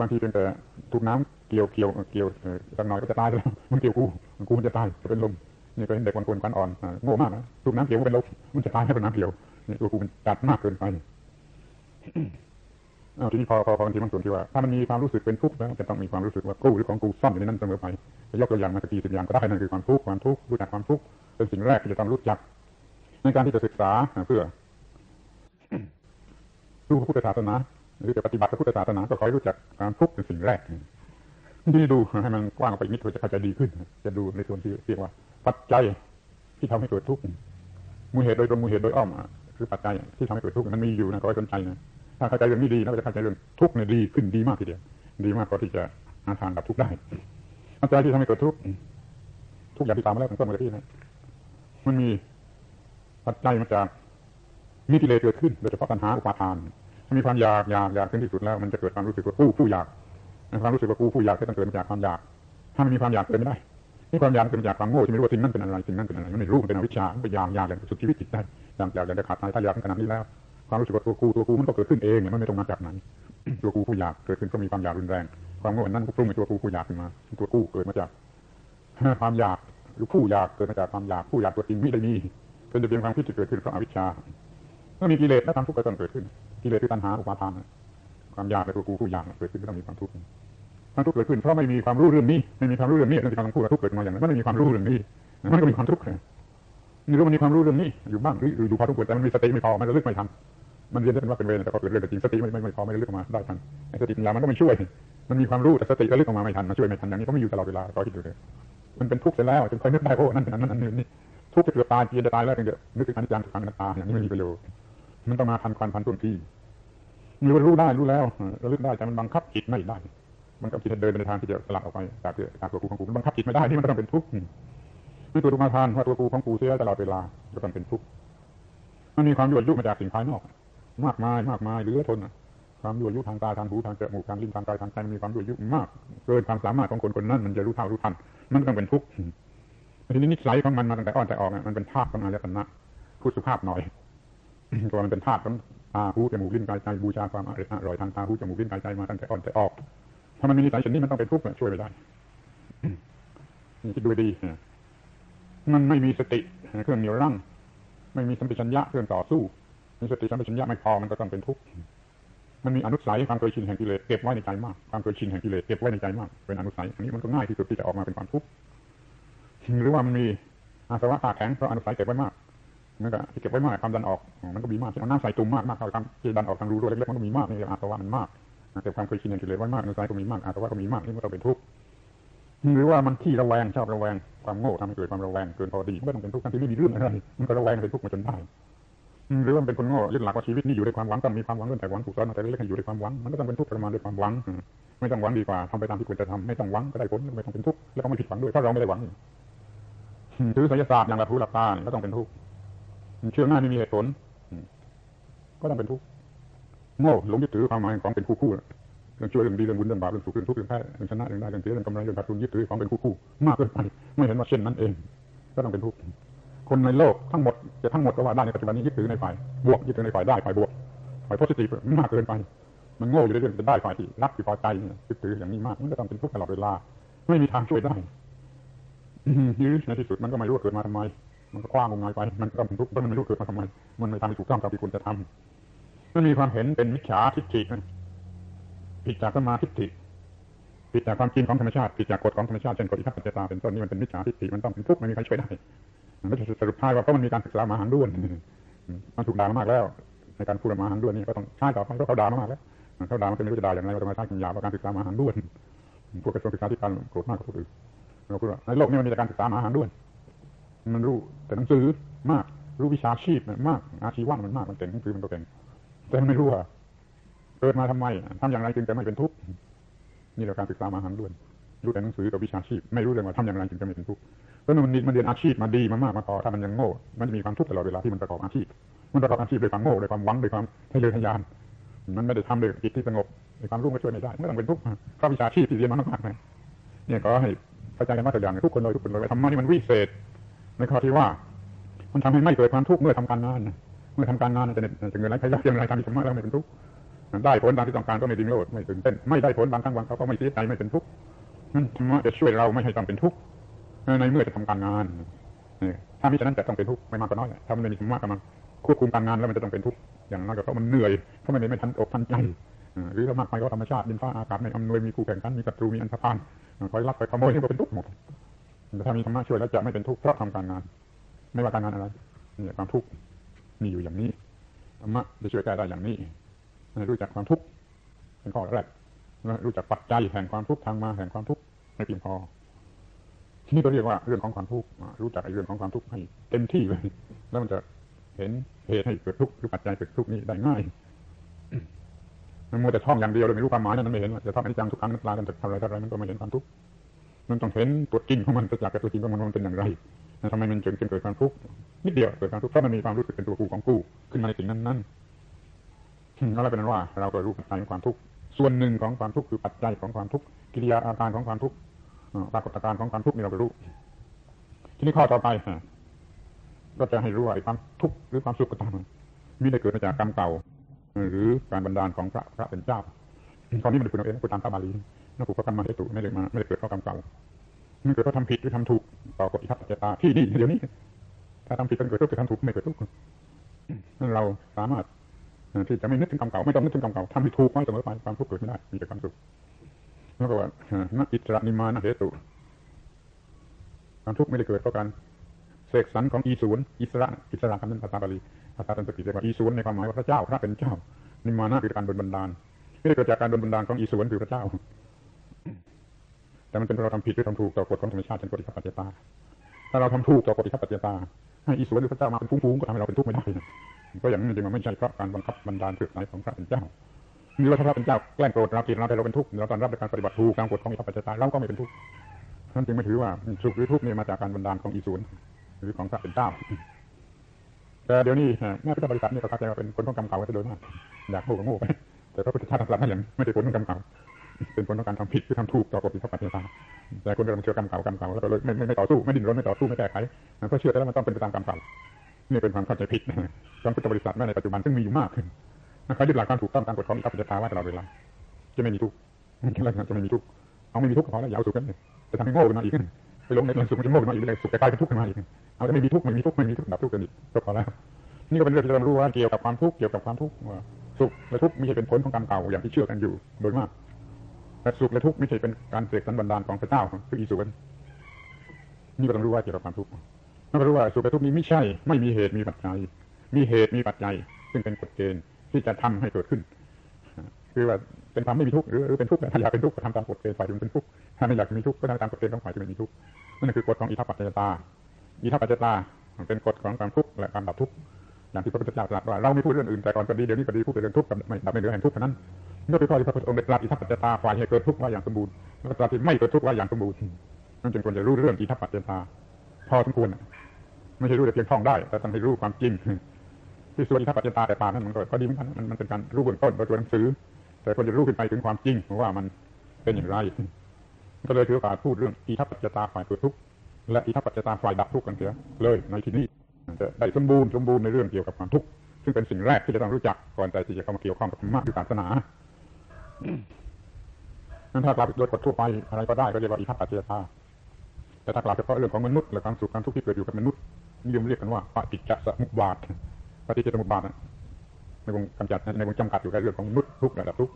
บางทีเป็นแต่ถูกน้ำเกี่ยวเกี่ยวเกี่ยวสักหน่อยก็จะตายแล้วมันเกี่ยวกูกูมันจะตายจะเป็นลมนี่ก็เห็นเด็กบางคนควันอ่อนโง่มากนะถูกน้ำเกี่ยวเป็นลมมันจะตายให้เป็นน้ำเกี่ยวนี่ตัวกูมันจัดมากเกินไปเอาทีนี้พอพอพอบางทีบางส่วนที่ว่าถ้ามันมีความรู้สึกเป็นทุกข์แล้วจะต้องมีความรู้สึกว่ากูหรือของกูซ่อนอยู่ในนั้นเสมอไปจะยกตัวอย่างมาสักกี่สิบอย่างก็ได้นั่นคือความทุกข์ความทุกข์รู้จักความทุกข์เป็นสิ่งแรกที่จะต้องรู้จัก ในการที่จะศึกษาเพื่อรู้พระพุทธศาสนาหรือจะปฏิบัติพระพุทธศาสนาก็ขอให้รู้จักความทุกข์เป็นสิ่งแรก ที่ดูให้มันกว้างออกไปนิดเพื่อจะเข้าใจดีขึ้น จะดูในส่วนที่เรียกว่า ปัจจัยที่ทำให้เกิดทุกข์มูลเหตุโดยตรงมูลเหตุโดยอ้อมคือปัจจัยที่ทำให้เกิดทุกข์มันมีอยู่นะขอให้สนใจนะถ้าเข้าใจเรื่องนี้ดีแล้วจะเข้าใจเรื่องทุกข์เนี่ยดีขึ้นดีมากทีเดียวดีมากกว่าที่จะหาทางดับทุกข์ได้ปัจจัยที่ทำให้เกิดทุกข์ทุกอย่างที่ตามมาแล้วตั้งต้นมาที่นะมันมีปัจจัยมาจากมีกิเลสเกิดขึ้นโดยเฉพาะปัญหาอุปาทานมีความอยากอยากอยากถึงที่สุดแล้ว มันจะเกิดความรู้สึกว่าผู้ผู้อยาก ความรู้สึกว่าผู้ผู้อยากที่ต้องเกิดมาจากความอยาก ถ้ามันมีความอยากเกิดไม่ได้นี่ความอยากเกิดมาจากความโง่ที่ไม่รู้ว่าสิ่งนั้นเป็นอะไรสิ่งนั้นเป็นอะไรมันไม่รู้มันเป็นอวิชชาเป็นอยากอยากอย่างสุดชีวิตจิตได้อยากอยากอยากจะขาดตายถ้าอยากขนาดนี้แล้วความรู้สึกว่าตัวกูตัวกูมันก็เกิดขึ้นเองมันไม่ต้องมาจากไหนตัวกูผู้อยากเกิดขึ้นก็มีความอยากรุนแรง ความโง่นั้นก็ปรุงในตัวกูผู้อยากขึ้นมาตัวกูเกิดมาจากความอยากหรือผู้อยากเกิดมาจากความอยากผู้อยากตัวจริงไม่ได้มีเป็นแต่เพียงความคิดที่เกิดขึ้นเพราะอวิชชาเมื่อมีกิเลสและความทุกข์ก็ต้องเกิดขึ้นกิเลสคือตัณหาอุปาทานความอยากในตัวกูผู้อยากเกิดขึ้นก็ต้องมีความทุกข์ ความทุกข์เกิดขึ้นเพราะไม่มีความรู้เรื่องนี้ไม่มีความรู้เรื่องนี้เรื่องที่กำลังพูดทุกข์เกิดมาอย่างนั้นไม่มีความรู้เรื่องนี้มันก็มีความทุกข์นี่รู้มันมีความรู้เรื่องนี้อยู่บ้างหรืออยู่พอทุกข์เกิดแต่มันมีสติไม่พอมันระลึกไม่ทันมันเรียนได้เป็นว่าเป็นเวรแต่พอเกิดเรื่องจริงสติไม่ไม่พอไม่ระลึกออกมาได้ทันสติปัญญามันก็ไม่ช่วย มันมีความรู้แต่สติระลึกออกมาไม่ทันมาช่วยไม่ทันอย่างนี้ก็ไม่อยู่ตลอดเวลาก็คิดดูเลยมันเป็นทุกข์เสร็จแล้วจนค่อยนึกได้โอ้นั่นนั่นนั่นนี่ทุกข์จะเกือบตายเพียจะตายแล้วถึงจะนึกถึงอนิจจังทุกขังอนัตตาอย่างนี้ไม่มีประโยชน์มันต้องมาพันควันพันต้นที่มีว่ารู้ได้รู้แล้วระลึกได้แต่มันบังคับจิตไม่ได้ มันกับจิตเดินในทางที่จะสลัดออกไปจากจากตัวกูของกูมันบังคับจิตไม่ได้ที่มันต้องเป็นทุกข์นี่ตัวตุมาทานว่าตัวกูของกูเสียตลอดเวลาจะต้องเป็นทุกข์มันมีความยั่วยุมาจากสิ่งภายนอก มากมายมากมายเหลือทนความยั่วยุทางตาทางหูทางจมูกทางลิ้นทางกายทางใจมันมีความยั่วยุมากเกินความสามารถของคนคนนั้นมันจะรู้เท่ารู้ทันมันต้องเป็นทุกข์ทีนี้นิสัยของมันมาตั้งแต่อ่อนแต่ออกมันเป็นธาตุของอายตนะพูดสุภาพหน่อยตัวมันเป็นธาตุของตาหูจมูกลิ้นกายใจบูชาความอร่อยทางตาหูจมูกลิ้นกายใจมาตั้งแต่อ่อนแต่ออก ถ้ามันมีนิสัยเช่นนี้มันต้องเป็นทุกข์ช่วยไม่ได้คิดดูดีมันไม่มีสติเครื่องเหนี่ยวรั้งไม่มีสัมปชัญญะเครื่องต่อสู้มีสติสัมปชัญญะไม่พอมันก็ต้องเป็นทุกข์มันมีอนุสัยความเคยชินแห่งกิเลสเก็บไว้ในใจมากความเคยชินแห่งกิเลสเก็บไว้ในใจมากเป็นอนุสัยอันนี้มันก็ง่ายที่สุดที่จะออกมาเป็นความทุกข์หรือว่ามันมีอาสวะตาแข็งเพราะอนุสัยเก็บไว้มากมันก็ที่เก็บไว้มากความดันออกมันก็มีมากเอาน้ำใส่ตุ่มมากมากเข้าความที่ดันออกทางรูรั่วเล็กๆมันก็มีมากนี่อาสวะมันมาก เก็บความเคยชินแห่งกิเลสไว้มากอนุสัยก็มีมากอาสวะก็มีมากนี่มันก็เป็นทุกข์หรือว่ามันที่ระแวงชอบระแวงความโง่ทำให้เกิดความระแวงเกินพอดีมันก็ต้องเป็นทุกข์ทั้งที่ไม่มีเรื่องอะไรมันก็ระแวงเป็นทุกข์มาจนได้หรือว่าเป็นคนโง่ยึดหลักว่าชีวิตนี้อยู่ในความหวังต้องมีความหวังเรื่องแต่หวังถูกต้องแต่เล็กๆอยู่ในความหวังมันก็ต้องเป็นทุกข์ประมาณด้วยความหวัง ไม่ต้องหวังดีกว่าทำไปตามที่ควรจะทำไม่ต้องหวังก็ได้ผลไม่ต้องเป็นทุกข์แล้วก็ไม่ผิดหวังด้วยเพราะเราไม่ได้หวังถือศิลศาสตร์อย่างหลับหูหลับตาก็ต้องเป็นทุกข์เชื่อง่ายไม่มีเหตุผลก็ต้องเป็นทุกข์ โง่หลงยึดถือความหมายของเป็นคู่คู่เรื่องช่วยเรื่องดีเรื่องบุญเรื่องบาปเรื่องสุขเรื่องทุกข์เรื่องแพ้เรื่องชนะเรื่องได้เรื่องเสียเรื่องกำไรเรื่องขาดทุนยึดถือของเป็นคู่คู่มากเกินไปไม่เห็นว่าเช่นนั้นเอง ก็ต้องเป็นทุกข์คนในโลกทั้งหมดจะทั้งหมดก็ว่าได้ในปัจจุบันนี้ยึดถือในฝ่ายบวกยึดถือในฝ่ายได้ฝ่ายบวกฝ่ายโพสิทีฟมากเกินไป มันโง่อยู่เรื่องจะได้ฝ่ายที่รักที่พอใจยึดถืออย่างนี้มากมันก็ต้องเป็นทุกข์ตลอดเวลา ไม่มีทางช่วยได้ยื้อในที่สุดมันก็ไม่รู้เกิดมาทำไม มันก็คว้างงงายไป มันก็เป็นทุกข์เพราะมันไม่รู้เกิดมาทำไม มันไม่ทำให้ถูกต้องตามที่ควรจะทำ มันมีความเห็นเป็นมิจฉาทิฏฐิผิดจากสมาทิฏฐิผิดจากความจริงของธรรมชาติผิดจากกฎของธรรมชาติเช่นกฎอิทัปปัจจตาเป็นต้นนี้มันเป็นมิจฉาทิฏฐิมันต้องเป็นทุกข์ไม่มีใครช่วยได้มันจะสรุปท้ายว่าเพราะมันมีการศึกษามาหันด้วนมันถูกด่ามากแล้ว ในการพูดมาหันด้วนนี่ก็ต้องใช้ต่อไปเพราะเขาด่ามากแล้วเขาด่ามันเป็นไม่รู้จะด่าอย่างไรเราต้องมาใช้คำหยาบว่าการศึกษามาหันด้วนพวกกระทรวงศึกษาธิการโกรธมากกับผู้อื่นเราพูดว่าในโลกนี้มันมีแต่การศึกษามาหันด้วน มันรู้แต่หนังสือมากรู้วิชาชีพมากอาชีวะมันมากมันเก่งหนังสือมันก็เก่ง แต่มันไม่รู้ว่าเกิดมาทำไมทำอย่างไรจึงจะไม่เป็นทุกข์นี่แหละการศึกษามาหันด้วนรู้แต่หนังสือกับวิชาชีพ ไม่รู้เรื่องว่าทำอย่างไรจึงจะไม่เป็นทุกข์เพราะมันมันเรียนอาชีพมาดีมามากมาพอถ้ามันยังโง่มันจะมีความทุกข์ตลอดเวลาที่มันประกอบอาชีพ มันประกอบอาชีพด้วยความโง่ด้วยความหวังด้วยความทะเยอทะยาน มันไม่ได้ทำด้วยจิตที่สงบด้วยความรู้ก็ช่วยไม่ได้ไม่ต้องเป็นทุกข์เพราะวิชาชีพที่เรียนมามากๆเนี่ยก็ให้เข้าใจกันว่าตัวอย่างทุกคนเลยทุกคนเลยธรรมะนี่มันวิเศษในข้อที่ว่า มันทำให้ไม่เกิดความทุกข์เมื่อทำการงาน เมื่อทำการงานจะเนจะเงินไรพยายามอย่างไรทำที่ธรรมะแล้วไม่เป็นทุกข์ได้ผลตามที่ต้องการก็ไม่ดิ้นรนไม่ตื่นเต้นไม่ได้ผลบางครั้งบางเขาก็ไม่เสียใจไม่เป็นทุกข์ธรรมะจะช่วยเราไม่ให้ต้องเป็นทุกข์ในเมื่อจะทำการงานถ้ามิฉะนั้นจะต้องเป็นทุกข์ไม่มากก็น้อยถ้ามันไม่มีธรรมะกำลังควบคุมการงานแล้วมันจะต้องเป็นทุกข์อย่างน้อยก็เพราะมันเหนื่อยเพราะมันไม่ทันอกทันใจหรือถ้ามากไปก็ธรรมชาติดินฟ้าอากาศไม่อำนวยมีคู่แข่งขันมีศัตรูมีอันธพาลคอยลักคอยขโมยนี่ก็เป็นทุกข์หมดแต่ถ้ามีธรรมะช่วยแล้วจะไม่เป็นทุกข์เพราะทำการงาน ไม่ว่าการงานอะไรนี่ความทุกข์ มีอยู่อย่างนี้ธรรมะจะช่วยแก้ได้อย่างนี้รู้จักความทุกข์เป็นข้อแรกรู้จักปัจจัยแห่งความทุกข์ทางมาแห่งความทุกข์ไม่เพียงพอนี่ก็เรียกว่าเรื่องของความทุกข์รู้จักไอ้เรื่องของความทุกข์ให้เต็มที่เลย แล้วมันจะเห็นเหตุให้เกิดทุกข์หรือปัจจัยเกิดทุกข์นี้ได้ง่ายมันมัวแต่ท่องอย่างเดียวเลยไม่รู้ความหมายนั้นไม่เห็นว่าจะท่องอนิจจังทุกครั้งนัตรากันจากอะไรอะไรมันก็ไม่เห็นความทุกข์มันต้องเห็นตัวจริงของมันประจักษ์กับตัวจริงของมันมันเป็นอย่างไร ทำไมมันจึงเกิดความทุกข์นิดเดียวเกิดความทุกข์เพราะมันมีความรู้สึกเป็นตัวกูของกูขึ้นมาในสิ่งนั้นนั้นก็เลยเป็นว่า เราก็รู้ปัจจัยของความทุกข์ส่วนหนึ่งของความทุกข์คือปัจจัยของความทุกข์กิริยาอาการของความทุกข์ปรากฏการณ์ของความทุกข์นี่เราก็รู้ ทีนี้ข้อต่อไปก็จะให้รู้ว่าความทุกข์หรือความสุขก็ตามมีได้เกิดมาจากกรรมเก่า หรือการบันดาลของพระพระเป็นเจ้าตอนนี้มันเป็นคนเองพูดตามพระบาลีนักผูกพระกรรมมาเหตุไม่ได้มาไม่ได้เกิดเพราะกรรมเก่า ไม่เกิดเพราะทำผิดหรือทำถูกต่อกฎอิทัปปัจจตาที่นี่เดี๋ยวนี้ ถ้าทำผิดก็เกิดทุกข์ถ้าทำถูกไม่เกิดทุกข์นั่นเราสามารถที่จะไม่นึกถึงกรรมเก่าไม่ต้องนึกถึงกรรมเก่าทำผิดถูกไม่เสมอไปความทุกข์เกิดไม่ได้มีแต่ความสุขแล้วก็ว่านักอิสระนิมานะเหตุความทุกข์ไม่ได้เกิดเพราะการเสกสรรของอีศูนย์อิสระอิสระคำนั้นภาษาบาลีภาษาสันสกฤตเรียกว่าอีศูนย์ในความหมายว่าพระเจ้าพระเป็นเจ้า นิมานะคือการโดนบันดาลไม่ได้เกิดจากการโดนบันดาลของอีศูนย์คือพระเจ้า แต่มันเป็นเราทำผิดหรือทำถูกต่อกฎของธรรมชาติเช่นกฎอิทัปปัจจตาถ้าเราทำถูกต่อกฎอิทัปปัจจตาให้อีศูนหรือพระเจ้ามาเป็นฟุ้งๆก็ทำให้เราเป็นทุกข์ไม่ได้ก็อย่างนั้จริงมันไม่ใช่เพราะการบังคับบันดาลเกิดไหนของพระเป็นเจ้านี่ว่าถ้าพระเป็นเจ้าแกล้งโกรธเราผิดเราแต่เราเป็นทุกข์เราตอนรับในการปฏิบัติถูกตามกฎของอิทัปปัจจตาเราก็ไม่เป็นทุกข์ท่านจึงไม่ถือว่าสุขหรือทุกข์นี่มาจากการบันดาลของอีศูนหรือของพระเป็นเจ้าแต่เดี๋ยวนี้แม่พุทธบริษัทนี่ก็เข้าใจว่าเป็นคนของกรรมเก่าก็โดยมากอยากโง่ก็โง่ไปแต่พระพุทธเจ้าตรัสให้อย่างไม่ใช่ผลของกรรมเก่า เป็นผลของการทำผิดคือทำถูกต่อกฎอิทัปปัจจตาแต่คนเราเชื่อกรรมเก่ากรรมเก่าแล้วก็เลยไม่ไม่ต่อสู้ไม่ดิ้นรนไม่ต่อสู้ไม่แก้ไขเพราะเชื่อแล้วมันต้องเป็นไปตามกรรมเก่านี่เป็นความเข้าใจผิดของพุทธบริษัทแม้ในปัจจุบันซึ่งมีอยู่มากขึ้นนะครับยึดหลักการถูกต้องตามกฎของทัปปัจจตาไว่าตลอดเวลาจะไม่มีทุกข์อะไรจะไม่มีทุกข์เอาไม่มีทุกข์พอแล้วยาวสุดกันจะทำให้โง่ขึ้นมาอีกไปลงในเรื่องสุขมันจะโง่ขึ้นมาอีกเลยสุขจะกลายเป็นทุกข์ขึ้นมาอีกเอาแต่ไม่มีทุกข์ไม่มีทุกข์ไม่มีทุกข์ดับทุกข์กันอีกก็พอแล้วนี่ก็เป็นเรื่องที่เรารู้ว่าเกี่ยวกับความทุกข์เกี่ยวกับความทุกข์สุขและทุกข์ไม่ใช่เป็นผลของกรรมเก่าอย่างที่เชื่อกันอยู่โดยมาก แต่สุขและทุกข์ไม่ใช่เป็นการเสกสรรบันดาลของพระเจ้าคืออีสุกันนี่ก็ต้องรู้ว่าเกี่ยวกับความทุกข์ต้องรู้ว่าสุขและทุกข์นี้ไม่ใช่ ไม่มีเหตุมีปัจจัย มีเหตุมีปัจจัย ซึ่งเป็นกฎเกณฑ์ที่จะทำให้เกิดขึ้น คือว่าเป็นความไม่มีทุกข์หรือเป็นทุกข์ถ้าอยากเป็นทุกข์ก็ทำตามกฎเกณฑ์ฝ่ายจึงเป็นทุกข์ถ้าไม่อยากมีทุกข์ก็ทำตามกฎเกณฑ์ของฝ่ายจึงไม่มีทุกข์นั่นคือกฎของอิทัปปัจจตาอิทัปปัจจตาเป็นกฎของความทุกข์และการดับทุกข์อย่างที่พระพุทธเจ้าตรัสว่าเราไม่พูดเรื่องอื่นแต่ก่อนก็ดีเดี๋ยวนี้ก็ดีพูดเรื่องทุกข์กับไม่ดับไม่เหลือแห่งทุกข์เท่านั้น เมื่อไปข้อที่พระพุทธองค์ได้ตรัสอิทัปปัจจตาฝ่ายให้เกิดทุกข์ว่าอย่างสมบูรณ์แล้วตรัสที่ไม่เกิดทุกข์ว่าอย่างสมบูรณ์นั่นจึงควรจะรู้เรื่องอิทัปปัจจตา พอสมควรไม่ใช่รู้แต่เพียงท่องได้ แต่ต้องให้รู้ความจริงที่ส่วนอิทัปปัจจตาแต่ปานั้นมันก็ดีเหมือนกันมันเป็นการรู้เบื้องต้นโดยตัวหนังสือ แต่ควรจะรู้ขึ้นไปถึงความจริงว่ามันเป็นอย่างไร ก็เลยถือโอกาสพูดเรื่องอิทัปปัจจตาฝ่ายเกิดทุกข์และอิทัปปัจจตาฝ่ายดับทุกข์กันเสียเลยในที่นี้จะได้สมบูรณ์สมบูรณ์ในเรื่องเกี่ยวกับความทุกข์ซึ่งเป็นสิ่งแรกที่จะต้องรู้จักก่อนแต่ที่จะเข้ามาเกี่ยวข้องกับธรรมะหรือศาสนา นั้นถ้ากล่าวโดยกฎทั่วไปอะไรก็ได้ก็เรียกว่าอิทัปปัจจตาแต่ถ้ากล่าวเฉพาะเรื่องของมนุษย์และความสุขความทุกข์ที่เกิดอยู่กับมนุษย์นิยมเรียกกันว่าปฏิจจสมุปบาทปฏิจจสมุปบาทในวงกำจัดในวงจำกัดอยู่ในเรื่องของมนุษย์ทุกข์ระดับทุกข์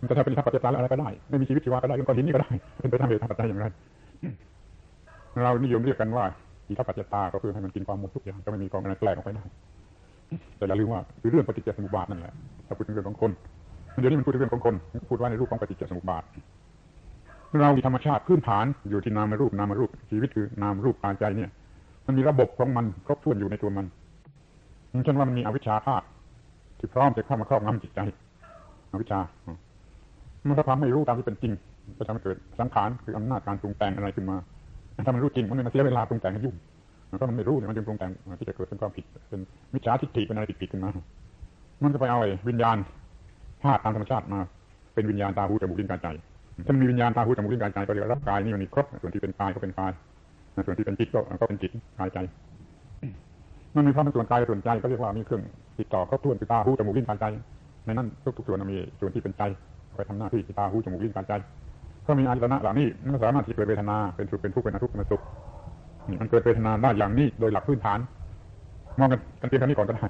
มันจะถ้าเป็นอิทัปปัจจตาอะไรก็ได้ ไม่มีชีวิตชีวาก็ได้เรื่องก้อนหินนี่ก็ได้ เป็นไปตามเหตุปัจจัยอย่างไร เรานิยมเรียกกันว่าอิทัปปัจจตาก็คือให้มันกินความหมดทุกอย่างก็ไม่มีความอะไรแปลกออกไปได้ แต่อย่าลืมว่าคือเรื่องปฏิจจสมุปบาทนั่นแหละถ้าพูดถึงเรื่องของคน เดี๋ยวนี้มันพูดถึงเรื่องของคน พูดว่าในรูปของปฏิจจสมุปบาท เรามีธรรมชาติพื้นฐานอยู่ที่นามรูปนามรูป ชีวิตคือนามรูปตาใจเนี่ย มันมีระบบของมันครบถ้วนอยู่ในตัวมันเช่นว่ามันมีอวิชชาธาตุที่พร้อมจะเข้ามาครอบงำจิตใจ อวิชชามันก็ทำให้รู้ตามที่เป็นจริงก็ทำให้เกิดสังขารคืออำนาจการปรุงแต่งอะไรขึ้นมาถ้ามันรู้จริงมันไม่มาเสียเวลาปรุงแต่งให้ยุ่งมันก็มันไม่รู้เนี่ยมันจึงปรุงแต่งที่จะเกิดเป็นความผิดเป็นมิจฉาทิฏฐิเป็นอะไรผิดๆขึ้นมา มันก็ไปเอาไอ้วิญญาณ ธาตุตามธรรมชาติมาเป็นวิญญาณตาหูจมูกลิ้นกายใจถ้ามีวิญญาณตาหูจมูกลิ้นกายใจก็เรียกรับกายนี่มันมีครบส่วนที่เป็นกายก็เป็นกายส่วนที่เป็นจิตก็ก็เป็นจิตกายใจ มันมีพร้อมทั้งส่วนกายส่วนใจก็เรียกว่ามีเครื่องติดต่อครบถ้วนคือตาหูจมูกลิ้นกายใจ ในนั้นทุกๆส่วนมีส่วนที่เป็นใจไปทำหน้าที่ตาหูจมูกลิ้นกายใจก็มีอายตนะเหล่านี้มันสามารถที่เกิดเวทนาเป็นสุขเป็นทุกข์เป็นอทุกข์เป็นสุขมันเกิดเวทนาได้อย่างนี้โดยหลักพื้นฐานมองกันกันเพียงแค่นี้ก่อนก็ได้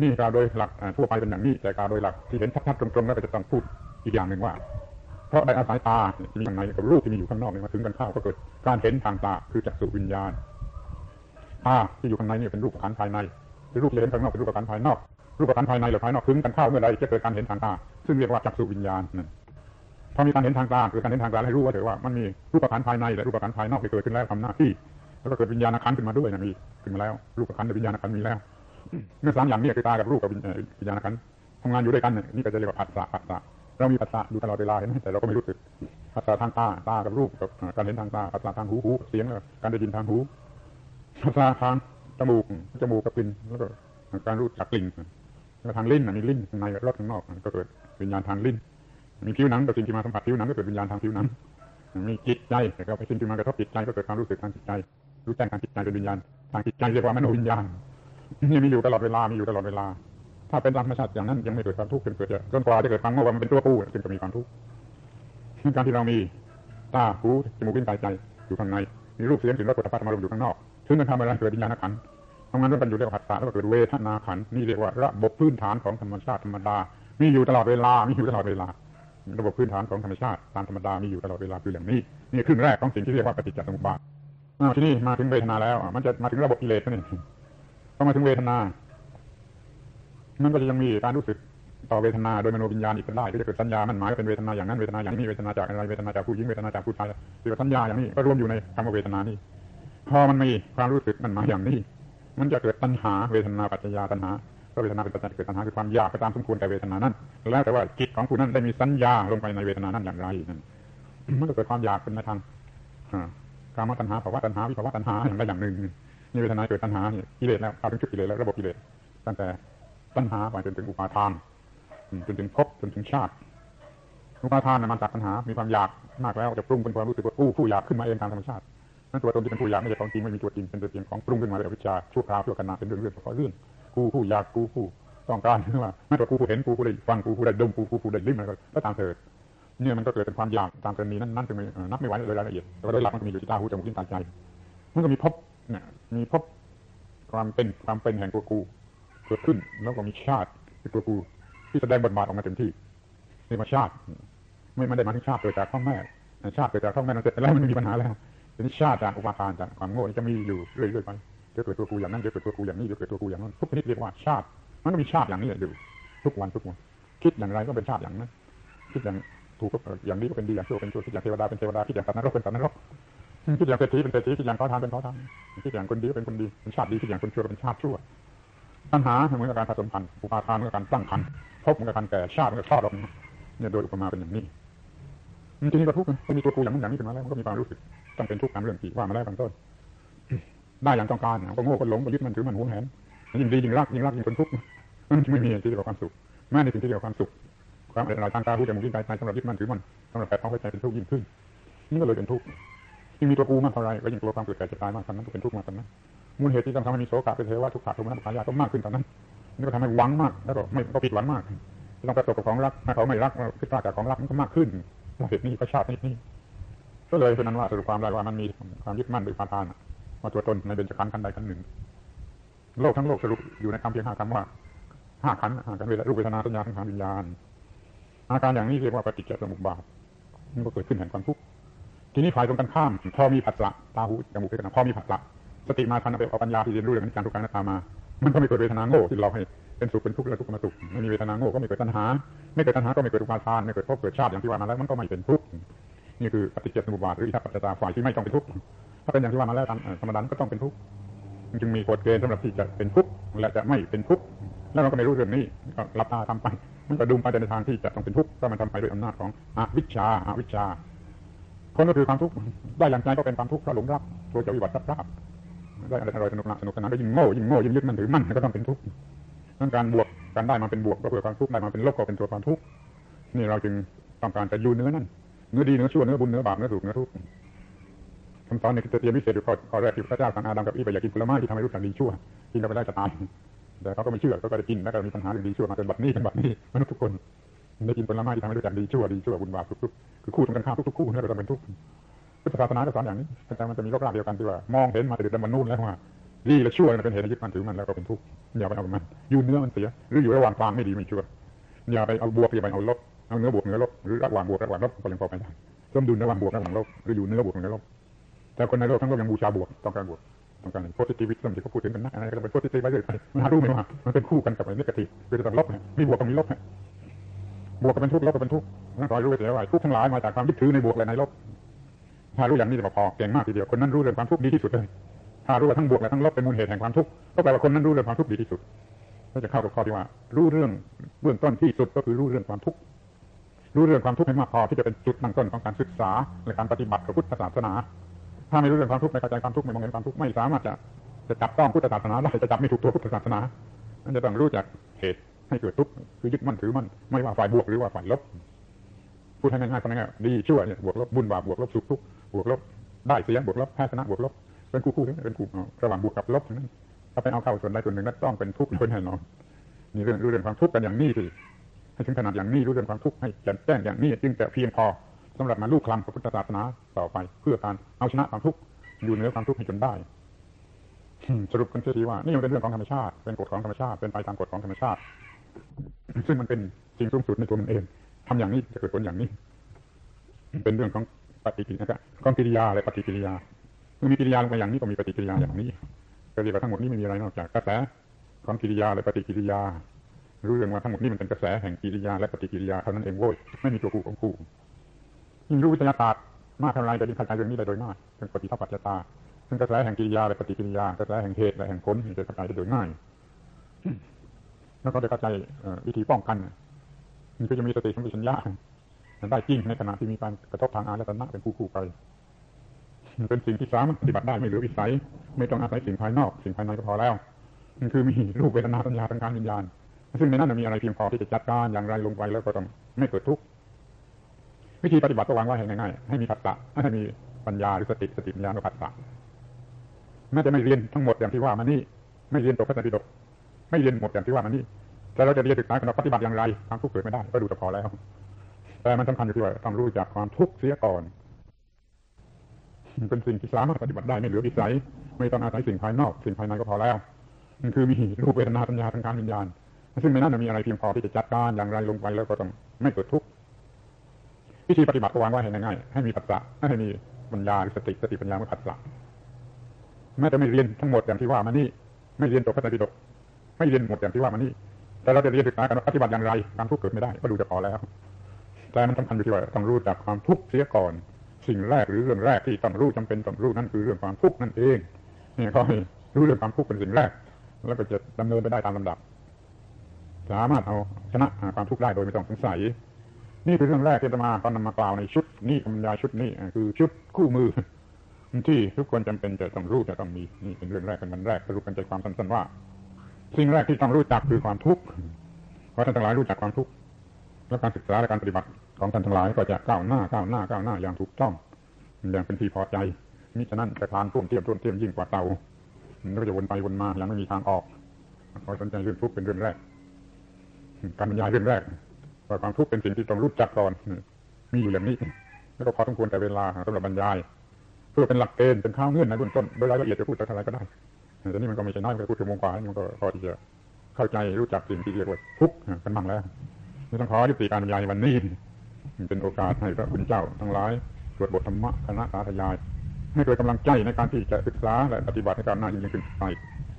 นี่กล่าวโดยหลักทั่วไปเป็นอย่างนี้ แต่กล่าวโดยหลักที่เห็นชัดๆตรงๆแล้วก็จะต้องพูดอีกอย่างหนึ่งว่า เพราะได้อาศัยตาที่มีข้างในกับรูปที่มีอยู่ข้างนอกมาถึงกันเข้าก็เกิดการเห็นทางตาคือจักษุวิญญาณตาที่อยู่ข้างในนี่เป็นรูปขันภายในคือรูปเห็นข้างนอกเป็นรูปขันภายนอก รูปขันภายในหรือภายนอกถึงกันเข้าเมื่อใดจะเกิดการเห็นทางตา ซึ่งเรียกว่าจักษุวิญญาณนั่นพอมีการเห็นทางตาคือการเห็นทางตาให้รู้ว่าเถอะว่ามันมีรูปขันภายในและรูปขันภายนอกเกิดขึ้นแล้วทำหน้าที่แล้วก็เกิดวิญญาณขันขึ้นมาด้วยนะมีขึ้นมาแล้ว รูปขันและวิญญาณขันมีแล้ว เมื่อสามอย่างนี้คือตากับรูปกับวิญญาณขันทำงานอยู่ด้วยกันนี่ก็จะเรียกว่าผัสสะผัสสะเรามีผัสสะอยู่ตลอดเวลาเห็นไหมแต่เราก็ไม่รู้สึกผัสสะทางตาตากับรูปกับการเห็นทางตาผัสสะทางหูหูเสียงการได้ยินทางหูผัสสะทางจมูกจมูกกับกลิ่นแล้วก็การรู้จักกลิ่นแล้วทางลิ้นมีลิ้นข้างในรสข้างนอกก็เกิดวิญญาณทางลิ้น มีผิวหนังกับสิ่งที่มาสัมผัสผิวหนังก็เกิดวิญญาณทางผิวหนังมีจิตใจแต่ก็ไปสิ่งที่มากระทบจิตใจก็เกิดความรู้สึกทางจิตใจ รู้แจ้งทางจิตใจเป็นวิญญาณ ทางจิตใจเรียกว่ามโนวิญญาณ นี่มีอยู่ตลอดเวลา มีอยู่ตลอดเวลา ถ้าเป็นธรรมชาติอย่างนั้นยังไม่เกิดความทุกข์จนเกิดจนกว่าจะเกิดความโง่ว่ามันเป็นตัวกู้จึงจะมีความทุกข์การที่เรามีตาหูจมูกลิ้นกายใจอยู่ข้างใน มีรูปเสียงสิ่งรสผลิภัณฑ์มารมอยู่ข้างนอกถึงมันทำอะไรเกิดวิญญาณขันทำงานร่วมกันอยู่เรียกว่าผัสสะแล้วก็เกิดเวทนาขันนี่เรียกว่าระบบพื้นฐานของธรรมชาติธรรมดา มีอยู่ตลอดเวลา มีอยู่ตลอดเวลา ระบบพื้นฐานของธรรมชาติตามธรรมดา มีอยู่ตลอดเวลาคืออย่างนี้ นี่ครึ่งแรกของสิ่งที่เรียกว่าปฏิจจสมุปบาททีนี้มาถึงเวทนาแล้ว มันจะมาถึงระบบกิเลสนี่ พอมาถึงเวทนา มันก็จะยังมีการรู้สึกต่อเวทนาโดยมโนวิญญาณอีกได้ก็จะเกิดสัญญา มันหมายเป็นเวทนาอย่างนั้นเวทนาอย่างนี้เวทนาจากอะไรเวทนาจากผู้หญิงเวทนาจากผู้ชายเกิดสัญญาอย่างนี้ก็รวมอยู่ในคำว่าเวทนานี่พอมันมีความรู้สึกมันหมายอย่างนี้ มันจะเกิดตัณหาเวทนาปัจจยาตัณหาก็เวทนาเป็นปัจจัยเกิดตัณหาคือความอยากไปตามสมควรแก่เวทนานั้น แล้วแต่ว่าจิตของผู้นั้นได้มีสัญญาลงไปในเวทนานั้นอย่างไรนั่นมันก็เกิดความอยากเป็นในทางการมาตัณหาภาวะตัณหาวิภาวะตัณหาอย่างใดอย่างหนึ่ง นี่เวทนาเกิดตัณหาเนี่ยกิเลสแล้วเข้าถึงจุดกิเลสแล้วระบบกิเลสตั้งแต่ตัณหาไปจนถึงอุปาทานจนถึงภพจนถึงชาติอุปาทานมันจากตัณหา มีความอยากมากแล้วจะปรุงเป็นความรู้สึกว่าผู้ผู้อยากขึ้นมาเองตามธรรมชาตินั่นตัวตนที่เป็นผู้อยากไม่ใช่ของจริงไม่มีตัวจริงเป็นตัวจริงของปรุงขึ้นมาเลยวิชาชั่วคราวชั่วกันนาเป็นเรื่องเรื่องเฉพาะเรื่องกูผู้อยากกูผู้ต้องการหรือว่าไม่ว่ากูผู้เห็นกูผู้ได้ฟังกูผู้ได้ดมกูผู้ผู้ได้ลิ้มอะไรก็ตามเถิดเนี่ยมันก็เกิดเป็นความอยากตามกรณีนั้นนั่นจึงนับไม่ไหวเลยรายละเอียดแต่ว่าโดยหลักมันมีอยู่ที่ตาหูจมูกลิ้นกาใจมันก็มีพบ มีพบความเป็นความเป็นแห่งตัวกูเกิดขึ้นแล้วก็มีชาติที่ตัวกูที่แสดงบทบาทออกมาเต็มที่นี่มาชาติ ไม่ไม่ได้มาถึงชาติเกิดจากพ่อแม่ชาติเกิดจากพ่อแม่เราเสร็จแล้วมันมีปัญหาแล้วเป็นชาติจากอุปาทานจากความโง่จะมีอยู่เรื่อยๆไปเดี๋ยวเกิดตัวกูอย่างนั้นเดี๋ยวเกิดตัวกูอย่างนี้เดี๋ยวเกิดตัวกูอย่างนั้นทุกชนิดเรียกว่าชาติ มันก็มีชาติอย่างนี้อยู่ทุกวันทุกวันคิดอย่างไรก็เป็นชาติอย่างนั้นคิดอย่างถูกก็อย่างนี้ก็เป็นดีอย่างชั่วเป็นชั่วคิดอย่างเทวดาเป็นเทวดาคิดอย่างสัตว์นรกเป็นสัตว์นรก คิดอย่างเศรษฐีเป็นเศรษฐีคิดอย่างขอทานเป็นขอทานคิดอย่างคนดีเป็นคนดีเป็นชาติดีคิดอย่างคนชั่วเป็นชาติชั่วปัญหาเหมือนกับการผสมพันธุ์อุปาทานเหมือนกับการตั้งคันธุ์พบเหมือนกับการแก่ชาติเหมือนกับคลอดออกเนี่ยโดยอุปมาเป็นอย่างนี้ทีนี้ก็ทุกข์มันมีตัวกูอย่างนั้นอย่างนี้ขึ้นมาแล้วก็มีความรู้สึกต้องเป็นทุกข์ตามเรื่องที่ว่ามาแล้วบางต้นได้อย่างต้องการก็โง่ก็หลงก็ยึดมันถือมันหวงแหนยิ่งดียิ่งรักยิ่งรักยิ่งเป็นทุกข์มันไม่มีที่เรียกว่าความสุขแม้ในสิ่งที่เรียกว่าความสุขความอะไรทางตาหูจมูกลิ้นกายใจสำหรับยึดมันถือมันสำหรับแปดท้องใจเป็นทุกข์ยิ่งขึ้นนี่ก็เลยเป็นทุกข์ ยิ่มีตัวกูมากเท่าไรก็ยิ่งกลัวความเกิดแก่เจ็บตายมากเท่านั้นก็เป็นทุกข์มากเท่านั้นมูลเหตุที่ทำให้มีโศกะเป็นเทวะทุกขะโทมนัสขายาก็มากขึ้นเท่านั้นนี่ก็ทำให้หวังมากแล้วก็ไม่ก็ผิดหวังมากต้องประสบกับของรักถ้าเขาไม่รักคิดพลาดจากของรักมันก็มากขึ้นเหตุนี้ก็ชาตินี้ก็เลยเป็นนั้นว่าสรุปความได้ว่ามันมีความยึดมั่นโดยปาทานว่าตัวตนในเบญจขันธ์ขันใดขันหนึ่ง โลกทั้งโลกสรุปอยู่ในคำเพียงห้าคำว่าห้าขันธ์ห้ากันเวลารูปเวทนาสัญญาสังขารวิญญาณอาการอย่างนี้เรียกว่าปฏิจจสมุปบาทมันก็เกิดขึ้นแห่งความทุกข์ ทีนี้ฝ่ายตรงกันข้าม พอมีผัสสะตาหูจมูกลิ้นกายพอมีผัสสะสติมาทันเอาปัญญาที่เรียนรู้เรื่องการทุกข์การตามา มันก็ไม่เกิดเวทนาโง่ที่เราให้เป็นสุขเป็นทุกข์และทุกข์มาสุขไม่มีเวทนาโง่ก็ไม่เกิดตัณหา ไม่เกิดตัณหาก็ไม่เกิดอุปาทานไม่เกิดภพเกิดชาติอย่างที่ว่ามาแล้วมันก็ไม่เป็นทุกข์นี่คือปฏิจจสมุปบาทหรืออิทัปปัจจตาฝ่ายที่ไม่ต้องเป็นทุกข์ถ้าเป็นอย่างที่ว่ามาแล้วธรรมดาก็ต้องเป็นทุกข์จึงมีกฎเกณฑ์สำหรับที่จะเป็นทุกข์และจะไม่เป็นทุกข์แล้วเราก็ไม่รู้เรื่องนี้ก็รับตาทำไปมันก็ดุมไปในทางที่จะต้องเป็นทุกข์ก็มันทำไปด้วยอำนาจของอวิชชาอวิชชา คนก็คือความทุกข์ได้อย่างใจก็เป็นความทุกข์เพราะหลงรักตัวจะวิบัติรับรับได้อะไรอร่อยสนุกสนุกสนานก็ยิ่งโง่ยิ่งโง่ยิ่งยึดมันถือมั่นก็ต้องเป็นทุกข์นั่นการบวกการได้มาเป็นบวกก็เพื่อความทุกข์ได้มาเป็นลบก็เป็นตัวความทุกข์นี่เราจึงต้องการจะยูเนื้อนั่นเนื้อดีเนื้อชั่วเนื้อบุญเนื้อบาปเนื้อสุขเนื้อทุกข์คำสอนในคิดเตียมวิเศษอยู่ข้อแรกที่พระเจ้าสั่งอาดัมกับอีไปอยากกินผลไม้ที่ทำให้รู้จักดีชั่วกินแล้วไปได้จะตายแต่เขาก็ไม่เชื่อเขาก็ได้กินแล้วก็มีปัญหาเรื่องดีชั่วมาเป็นบัดนี้เป็นบัดนี้มนุษย์ทุกคน ได้กินผลไม้ที่ทำให้รู้จักดีชั่วดีชั่วบุญบาปทุกๆคือคู่ตรงกันข้ามทุกๆคู่นี่เราต้องเป็นทุกข์พุทธศาสนาก็สอนอย่างนี้แต่มันจะมีโลกราเดียวกันที่ว่ามองเห็นมาแต่เดิมมันนู่นแล้วว่าดีและชั่วมันเป็นเหตุให้ยึดมันถือมันแล้วก็เป็นทุกข์อย่าไปเอามันอยู่เนื้อมันเสียหรืออยู่ระหว่างกลางไม่ดีไม่ชั่วอย่าไปเอาบวกอย่าไปเอาลบเอาเนื้อบวกเนื้อลบหรือระหว่างบวกระหว่างลบก็ยังพอไปได้สมดุลระหว่างบวกระหว่างลบหรืออยู่เนื้อบวกเนื้อลบแต่คนในโลกทั้งโลกยังบูชาบวกต้องการบวกต้องการโพสิทีวิสที่เขาพูดถึงกันนะอะไรก็เป็นโพสิทีฟไปเรื่อยไปมันรู้ไหมว่ามันเป็นคู่กันกับไอ้นิเกทีฟคือต้องลบมีบวกกับมีลบ บวกก็เป็นทุกข์ลบก็เป็นทุกข์นั่นคอยรู้ไว้เสียว่าทุกข์ทั้งหลายมาจากความยึดถือในบวกและในลบถ้ารู้อย่างนี้จะพอเก่งมากทีเดียวคนนั้นรู้เรื่องความทุกข์ดีที่สุดเลยถ้ารู้ว่าทั้งบวกและทั้งลบเป็นมูลเหตุแห่งความทุกข์ก็แปลว่าคนนั้นรู้เรื่องความทุกข์ดีที่สุดก็จะเข้ากับข้อที่ว่า รู้เรื่องเบื้องต้นที่สุดก็คือรู้เรื่องความทุกข์รู้เรื่องความทุกข์ให้มากพอที่จะเป็นจุดตั้งต้นของการศึกษาและการปฏิบัติพระพุทธศาสนา ถ้าไม่รู้เรื่องความทุกข์ไม่เข้าใจความทุกข์ไม่มองเห็นความทุกข์ไม่สามารถจะจะจับต้องพุทธศาสนาได้จะจับไม่ถูกตัวพุทธศาสนานั่นจะต้องรู้จักเหตุ ให้เกิดทุกข์คือยึดมั่นถือมั่นไม่ว่าฝ่ายบวกหรือว่าฝ่ายลบพูดให้ง่ายๆก็ง่ายดีชั่วเนี่ยบวกลบบนบาปบวกลบสุขทุกข์บวกลบได้เสียบวกลบแพ้ชนะบวกลบเป็นคู่คู่เป็นคู่ระหว่างบวกกับลบนั้นถ้าไปเอาเข้าส่วนใดส่วนหนึ่งนั้นต้องเป็นทุกข์โดยแน่นอนนี่เรื่องรู้เรื่องความทุกข์กันอย่างนี้สิให้ถึงขนาดอย่างนี้รู้เรื่องความทุกข์ให้แจ่มแจ้งอย่างนี้จึงจะเพียงพอสำหรับมาลูกคลำพระพุทธศาสนาต่อไป เพื่อการเอาชนะความทุกข์อยู่เหนือความทุกข์ให้จนได้สรุปกันเสียทีว่านี่มันเป็นเรื่องของธรรมชาติเป็นกฎของธรรมชาติเป็นไปตามกฎของธรรมชาติ ซึ่งมันเป็นสิ่งสูงสุดในตัวมันเองทำอย่างนี้จะเกิดผลอย่างนี้ เป็นเรื่องของปฏิกิริยาของกิริยาและปฏิกิริยาเมื่อมีกิริยาลงไปอย่างนี้ก็มีปฏิกิริยาอย่างนี้ก็เรียกว่าทั้งหมดนี้ไม่มีอะไรนอกจากกระแสของกิริยาและปฏิกิริยารู้เรื่องว่าทั้งหมดนี้มันเป็นกระแสแห่งกิริยาและปฏิกิริยาเท่านั้นเองโว้ยไม่มีตัวกูของกูยิ่งรู้วิทยาศาสตร์มากเท่าไรจะยิ่งเข้าใจเรื่องนี้ได้โดยง่ายเป็นปฏิทัปัจจตาซึ่งกระแสแห่งกิริยาและปฏิกิริยา กระแสแห่งเหตุและแห่งผลจะเข้าใจได้โดยง่าย แล้วก็ได้เข้าใจวิธีป้องกันมันก็จะมีสติสัมปชัญญะได้จริงในขณะที่มีการกระทบทางอารและตนะเป็นคู่คู่ไปเป็นสิ่งที่สามารถปฏิบัติได้ไม่เหลือวิสัย ไม่ต้องอาศัยสิ่งภายนอก สิ่งภายในก็พอแล้วมันคือมีรูปเวทนาสัญญาสังขารวิญญาณ ซึ่งในนั้นมีอะไรเพียงพอที่จะจัดการอย่างไรลงไปแล้วก็ต้องไม่เกิดทุกข์วิธีปฏิบัติก็วางไว้ให้ง่ายๆให้มีปัสสะให้มีปัญญาหรือสติสติปัญญาหรือปัสสะแม้จะไม่เรียนทั้งหมดอย่างที่ว่ามานี่ไม่เรียนตกพระไตรปิฎก ไม่เรียนหมดอย่างที่ว่ามานี่แต่เราจะเรียนศึกษากันว่าปฏิบัติอย่างไรความทุกข์เกิดไม่ได้ก็ดูแต่พอแล้ว แต่มันสำคัญอยู่ที่ว่าต้องรู้จักความทุกข์เสียก่อนเป็นสิ่งที่สามารถปฏิบัติได้ไม่เหลือวิสัย ไม่ต้องอาศัยสิ่งภายนอก สิ่งภายในก็พอแล้วมันคือมีรูปเวทนาสัญญาทางการวิญญาณ ซึ่งในนั้นมีอะไรเพียงพอที่จะจัดการอย่างไรลงไปแล้วก็ต้องไม่เกิดทุกข์วิธีปฏิบัติวางไว้ให้ง่ายให้มีปัสสะให้มีปัญญาหรือสติสติปัญญามาปัสสะแม้จะไม่เรียนทั้งหมดอย่างที่ว่ามานี่ ไม่เรียนตกพระไตรปิฎก ไม่เรียนหมดอย่างที่ว่ามานี่แต่เราจะเรียนศึกษากันปฏิบัติอย่างไรความทุกข์เกิดไม่ได้ก็ดูจะพอแล้ว แต่มันสำคัญอยู่ที่ว่าต้องรู้จักความทุกข์เสียก่อน สิ่งแรกหรือเรื่องแรกที่ต้องรู้จำเป็นต้องรู้นั่นคือเรื่องความทุกข์นั่นเองนี่ก็ให้รู้เรื่องความทุกข์เป็นสิ่งแรก แล้วก็จะดำเนินไปได้ตามลำดับ สามารถเอาชนะความทุกข์ได้โดยไม่ต้องสงสัย นี่คือเรื่องแรกที่จะมาตอนนำมากล่าวในชุดนี้บรรยาชุดนี้คือชุดคู่มือที่ทุกคนจำเป็นจะต้องรู้จะต้องมีนี่เป็นเรื่องแรกเป็นมันแรกสรุปกันใจความสั้นๆว่า สิ่งแรกที่ต้องรู้จักคือความทุกข์เพราะท่านทั้งหลายรู้จักความทุกข์และการศึกษาและการปฏิบัติของท่านทั้งหลายก็จะก้าวหน้าก้าวหน้าก้าวหน้าอย่างถูกต้องอย่างเป็นที่พอใจมิฉะนั้นจะคลานท่วมเทียมท่วมเทียมยิ่งกว่าเตามันก็จะวนไปวนมาอย่างไม่มีทางออกขอสนใจเรื่องทุกข์เป็นเรื่องแรก การบรรยายเรื่องแรกว่าความทุกข์เป็นสิ่งที่ต้องรู้จักก่อนมีอยู่อย่างนี้แล้วก็พอสมควรแต่เวลาสำหรับบรรยาย เพื่อเป็นหลักเกณฑ์เป็นข้าวเงื่อนในเบื้องต้นโดยรายละเอียดจะพูดสักเท่าไรก็ได้ แต่นี่มันก็ไม่ใช่น้อยมันพูดถึงวงกว่ามันก็พอที่จะเข้าใจรู้จักสิ่งที่เรียกว่าทุกข์กันบ้างแล้วไม่ต้องขอยุติการบรรยายวันนี้เป็นโอกาสให้พระคุณเจ้าทั้งหลายสวดบทธรรมะคณะสาธยาย ให้เกิดกำลังใจในการที่จะศึกษาและปฏิบัติให้การหน้ายิ่งขึ้นไป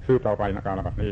ซื้อต่อไปในการระบาดนี้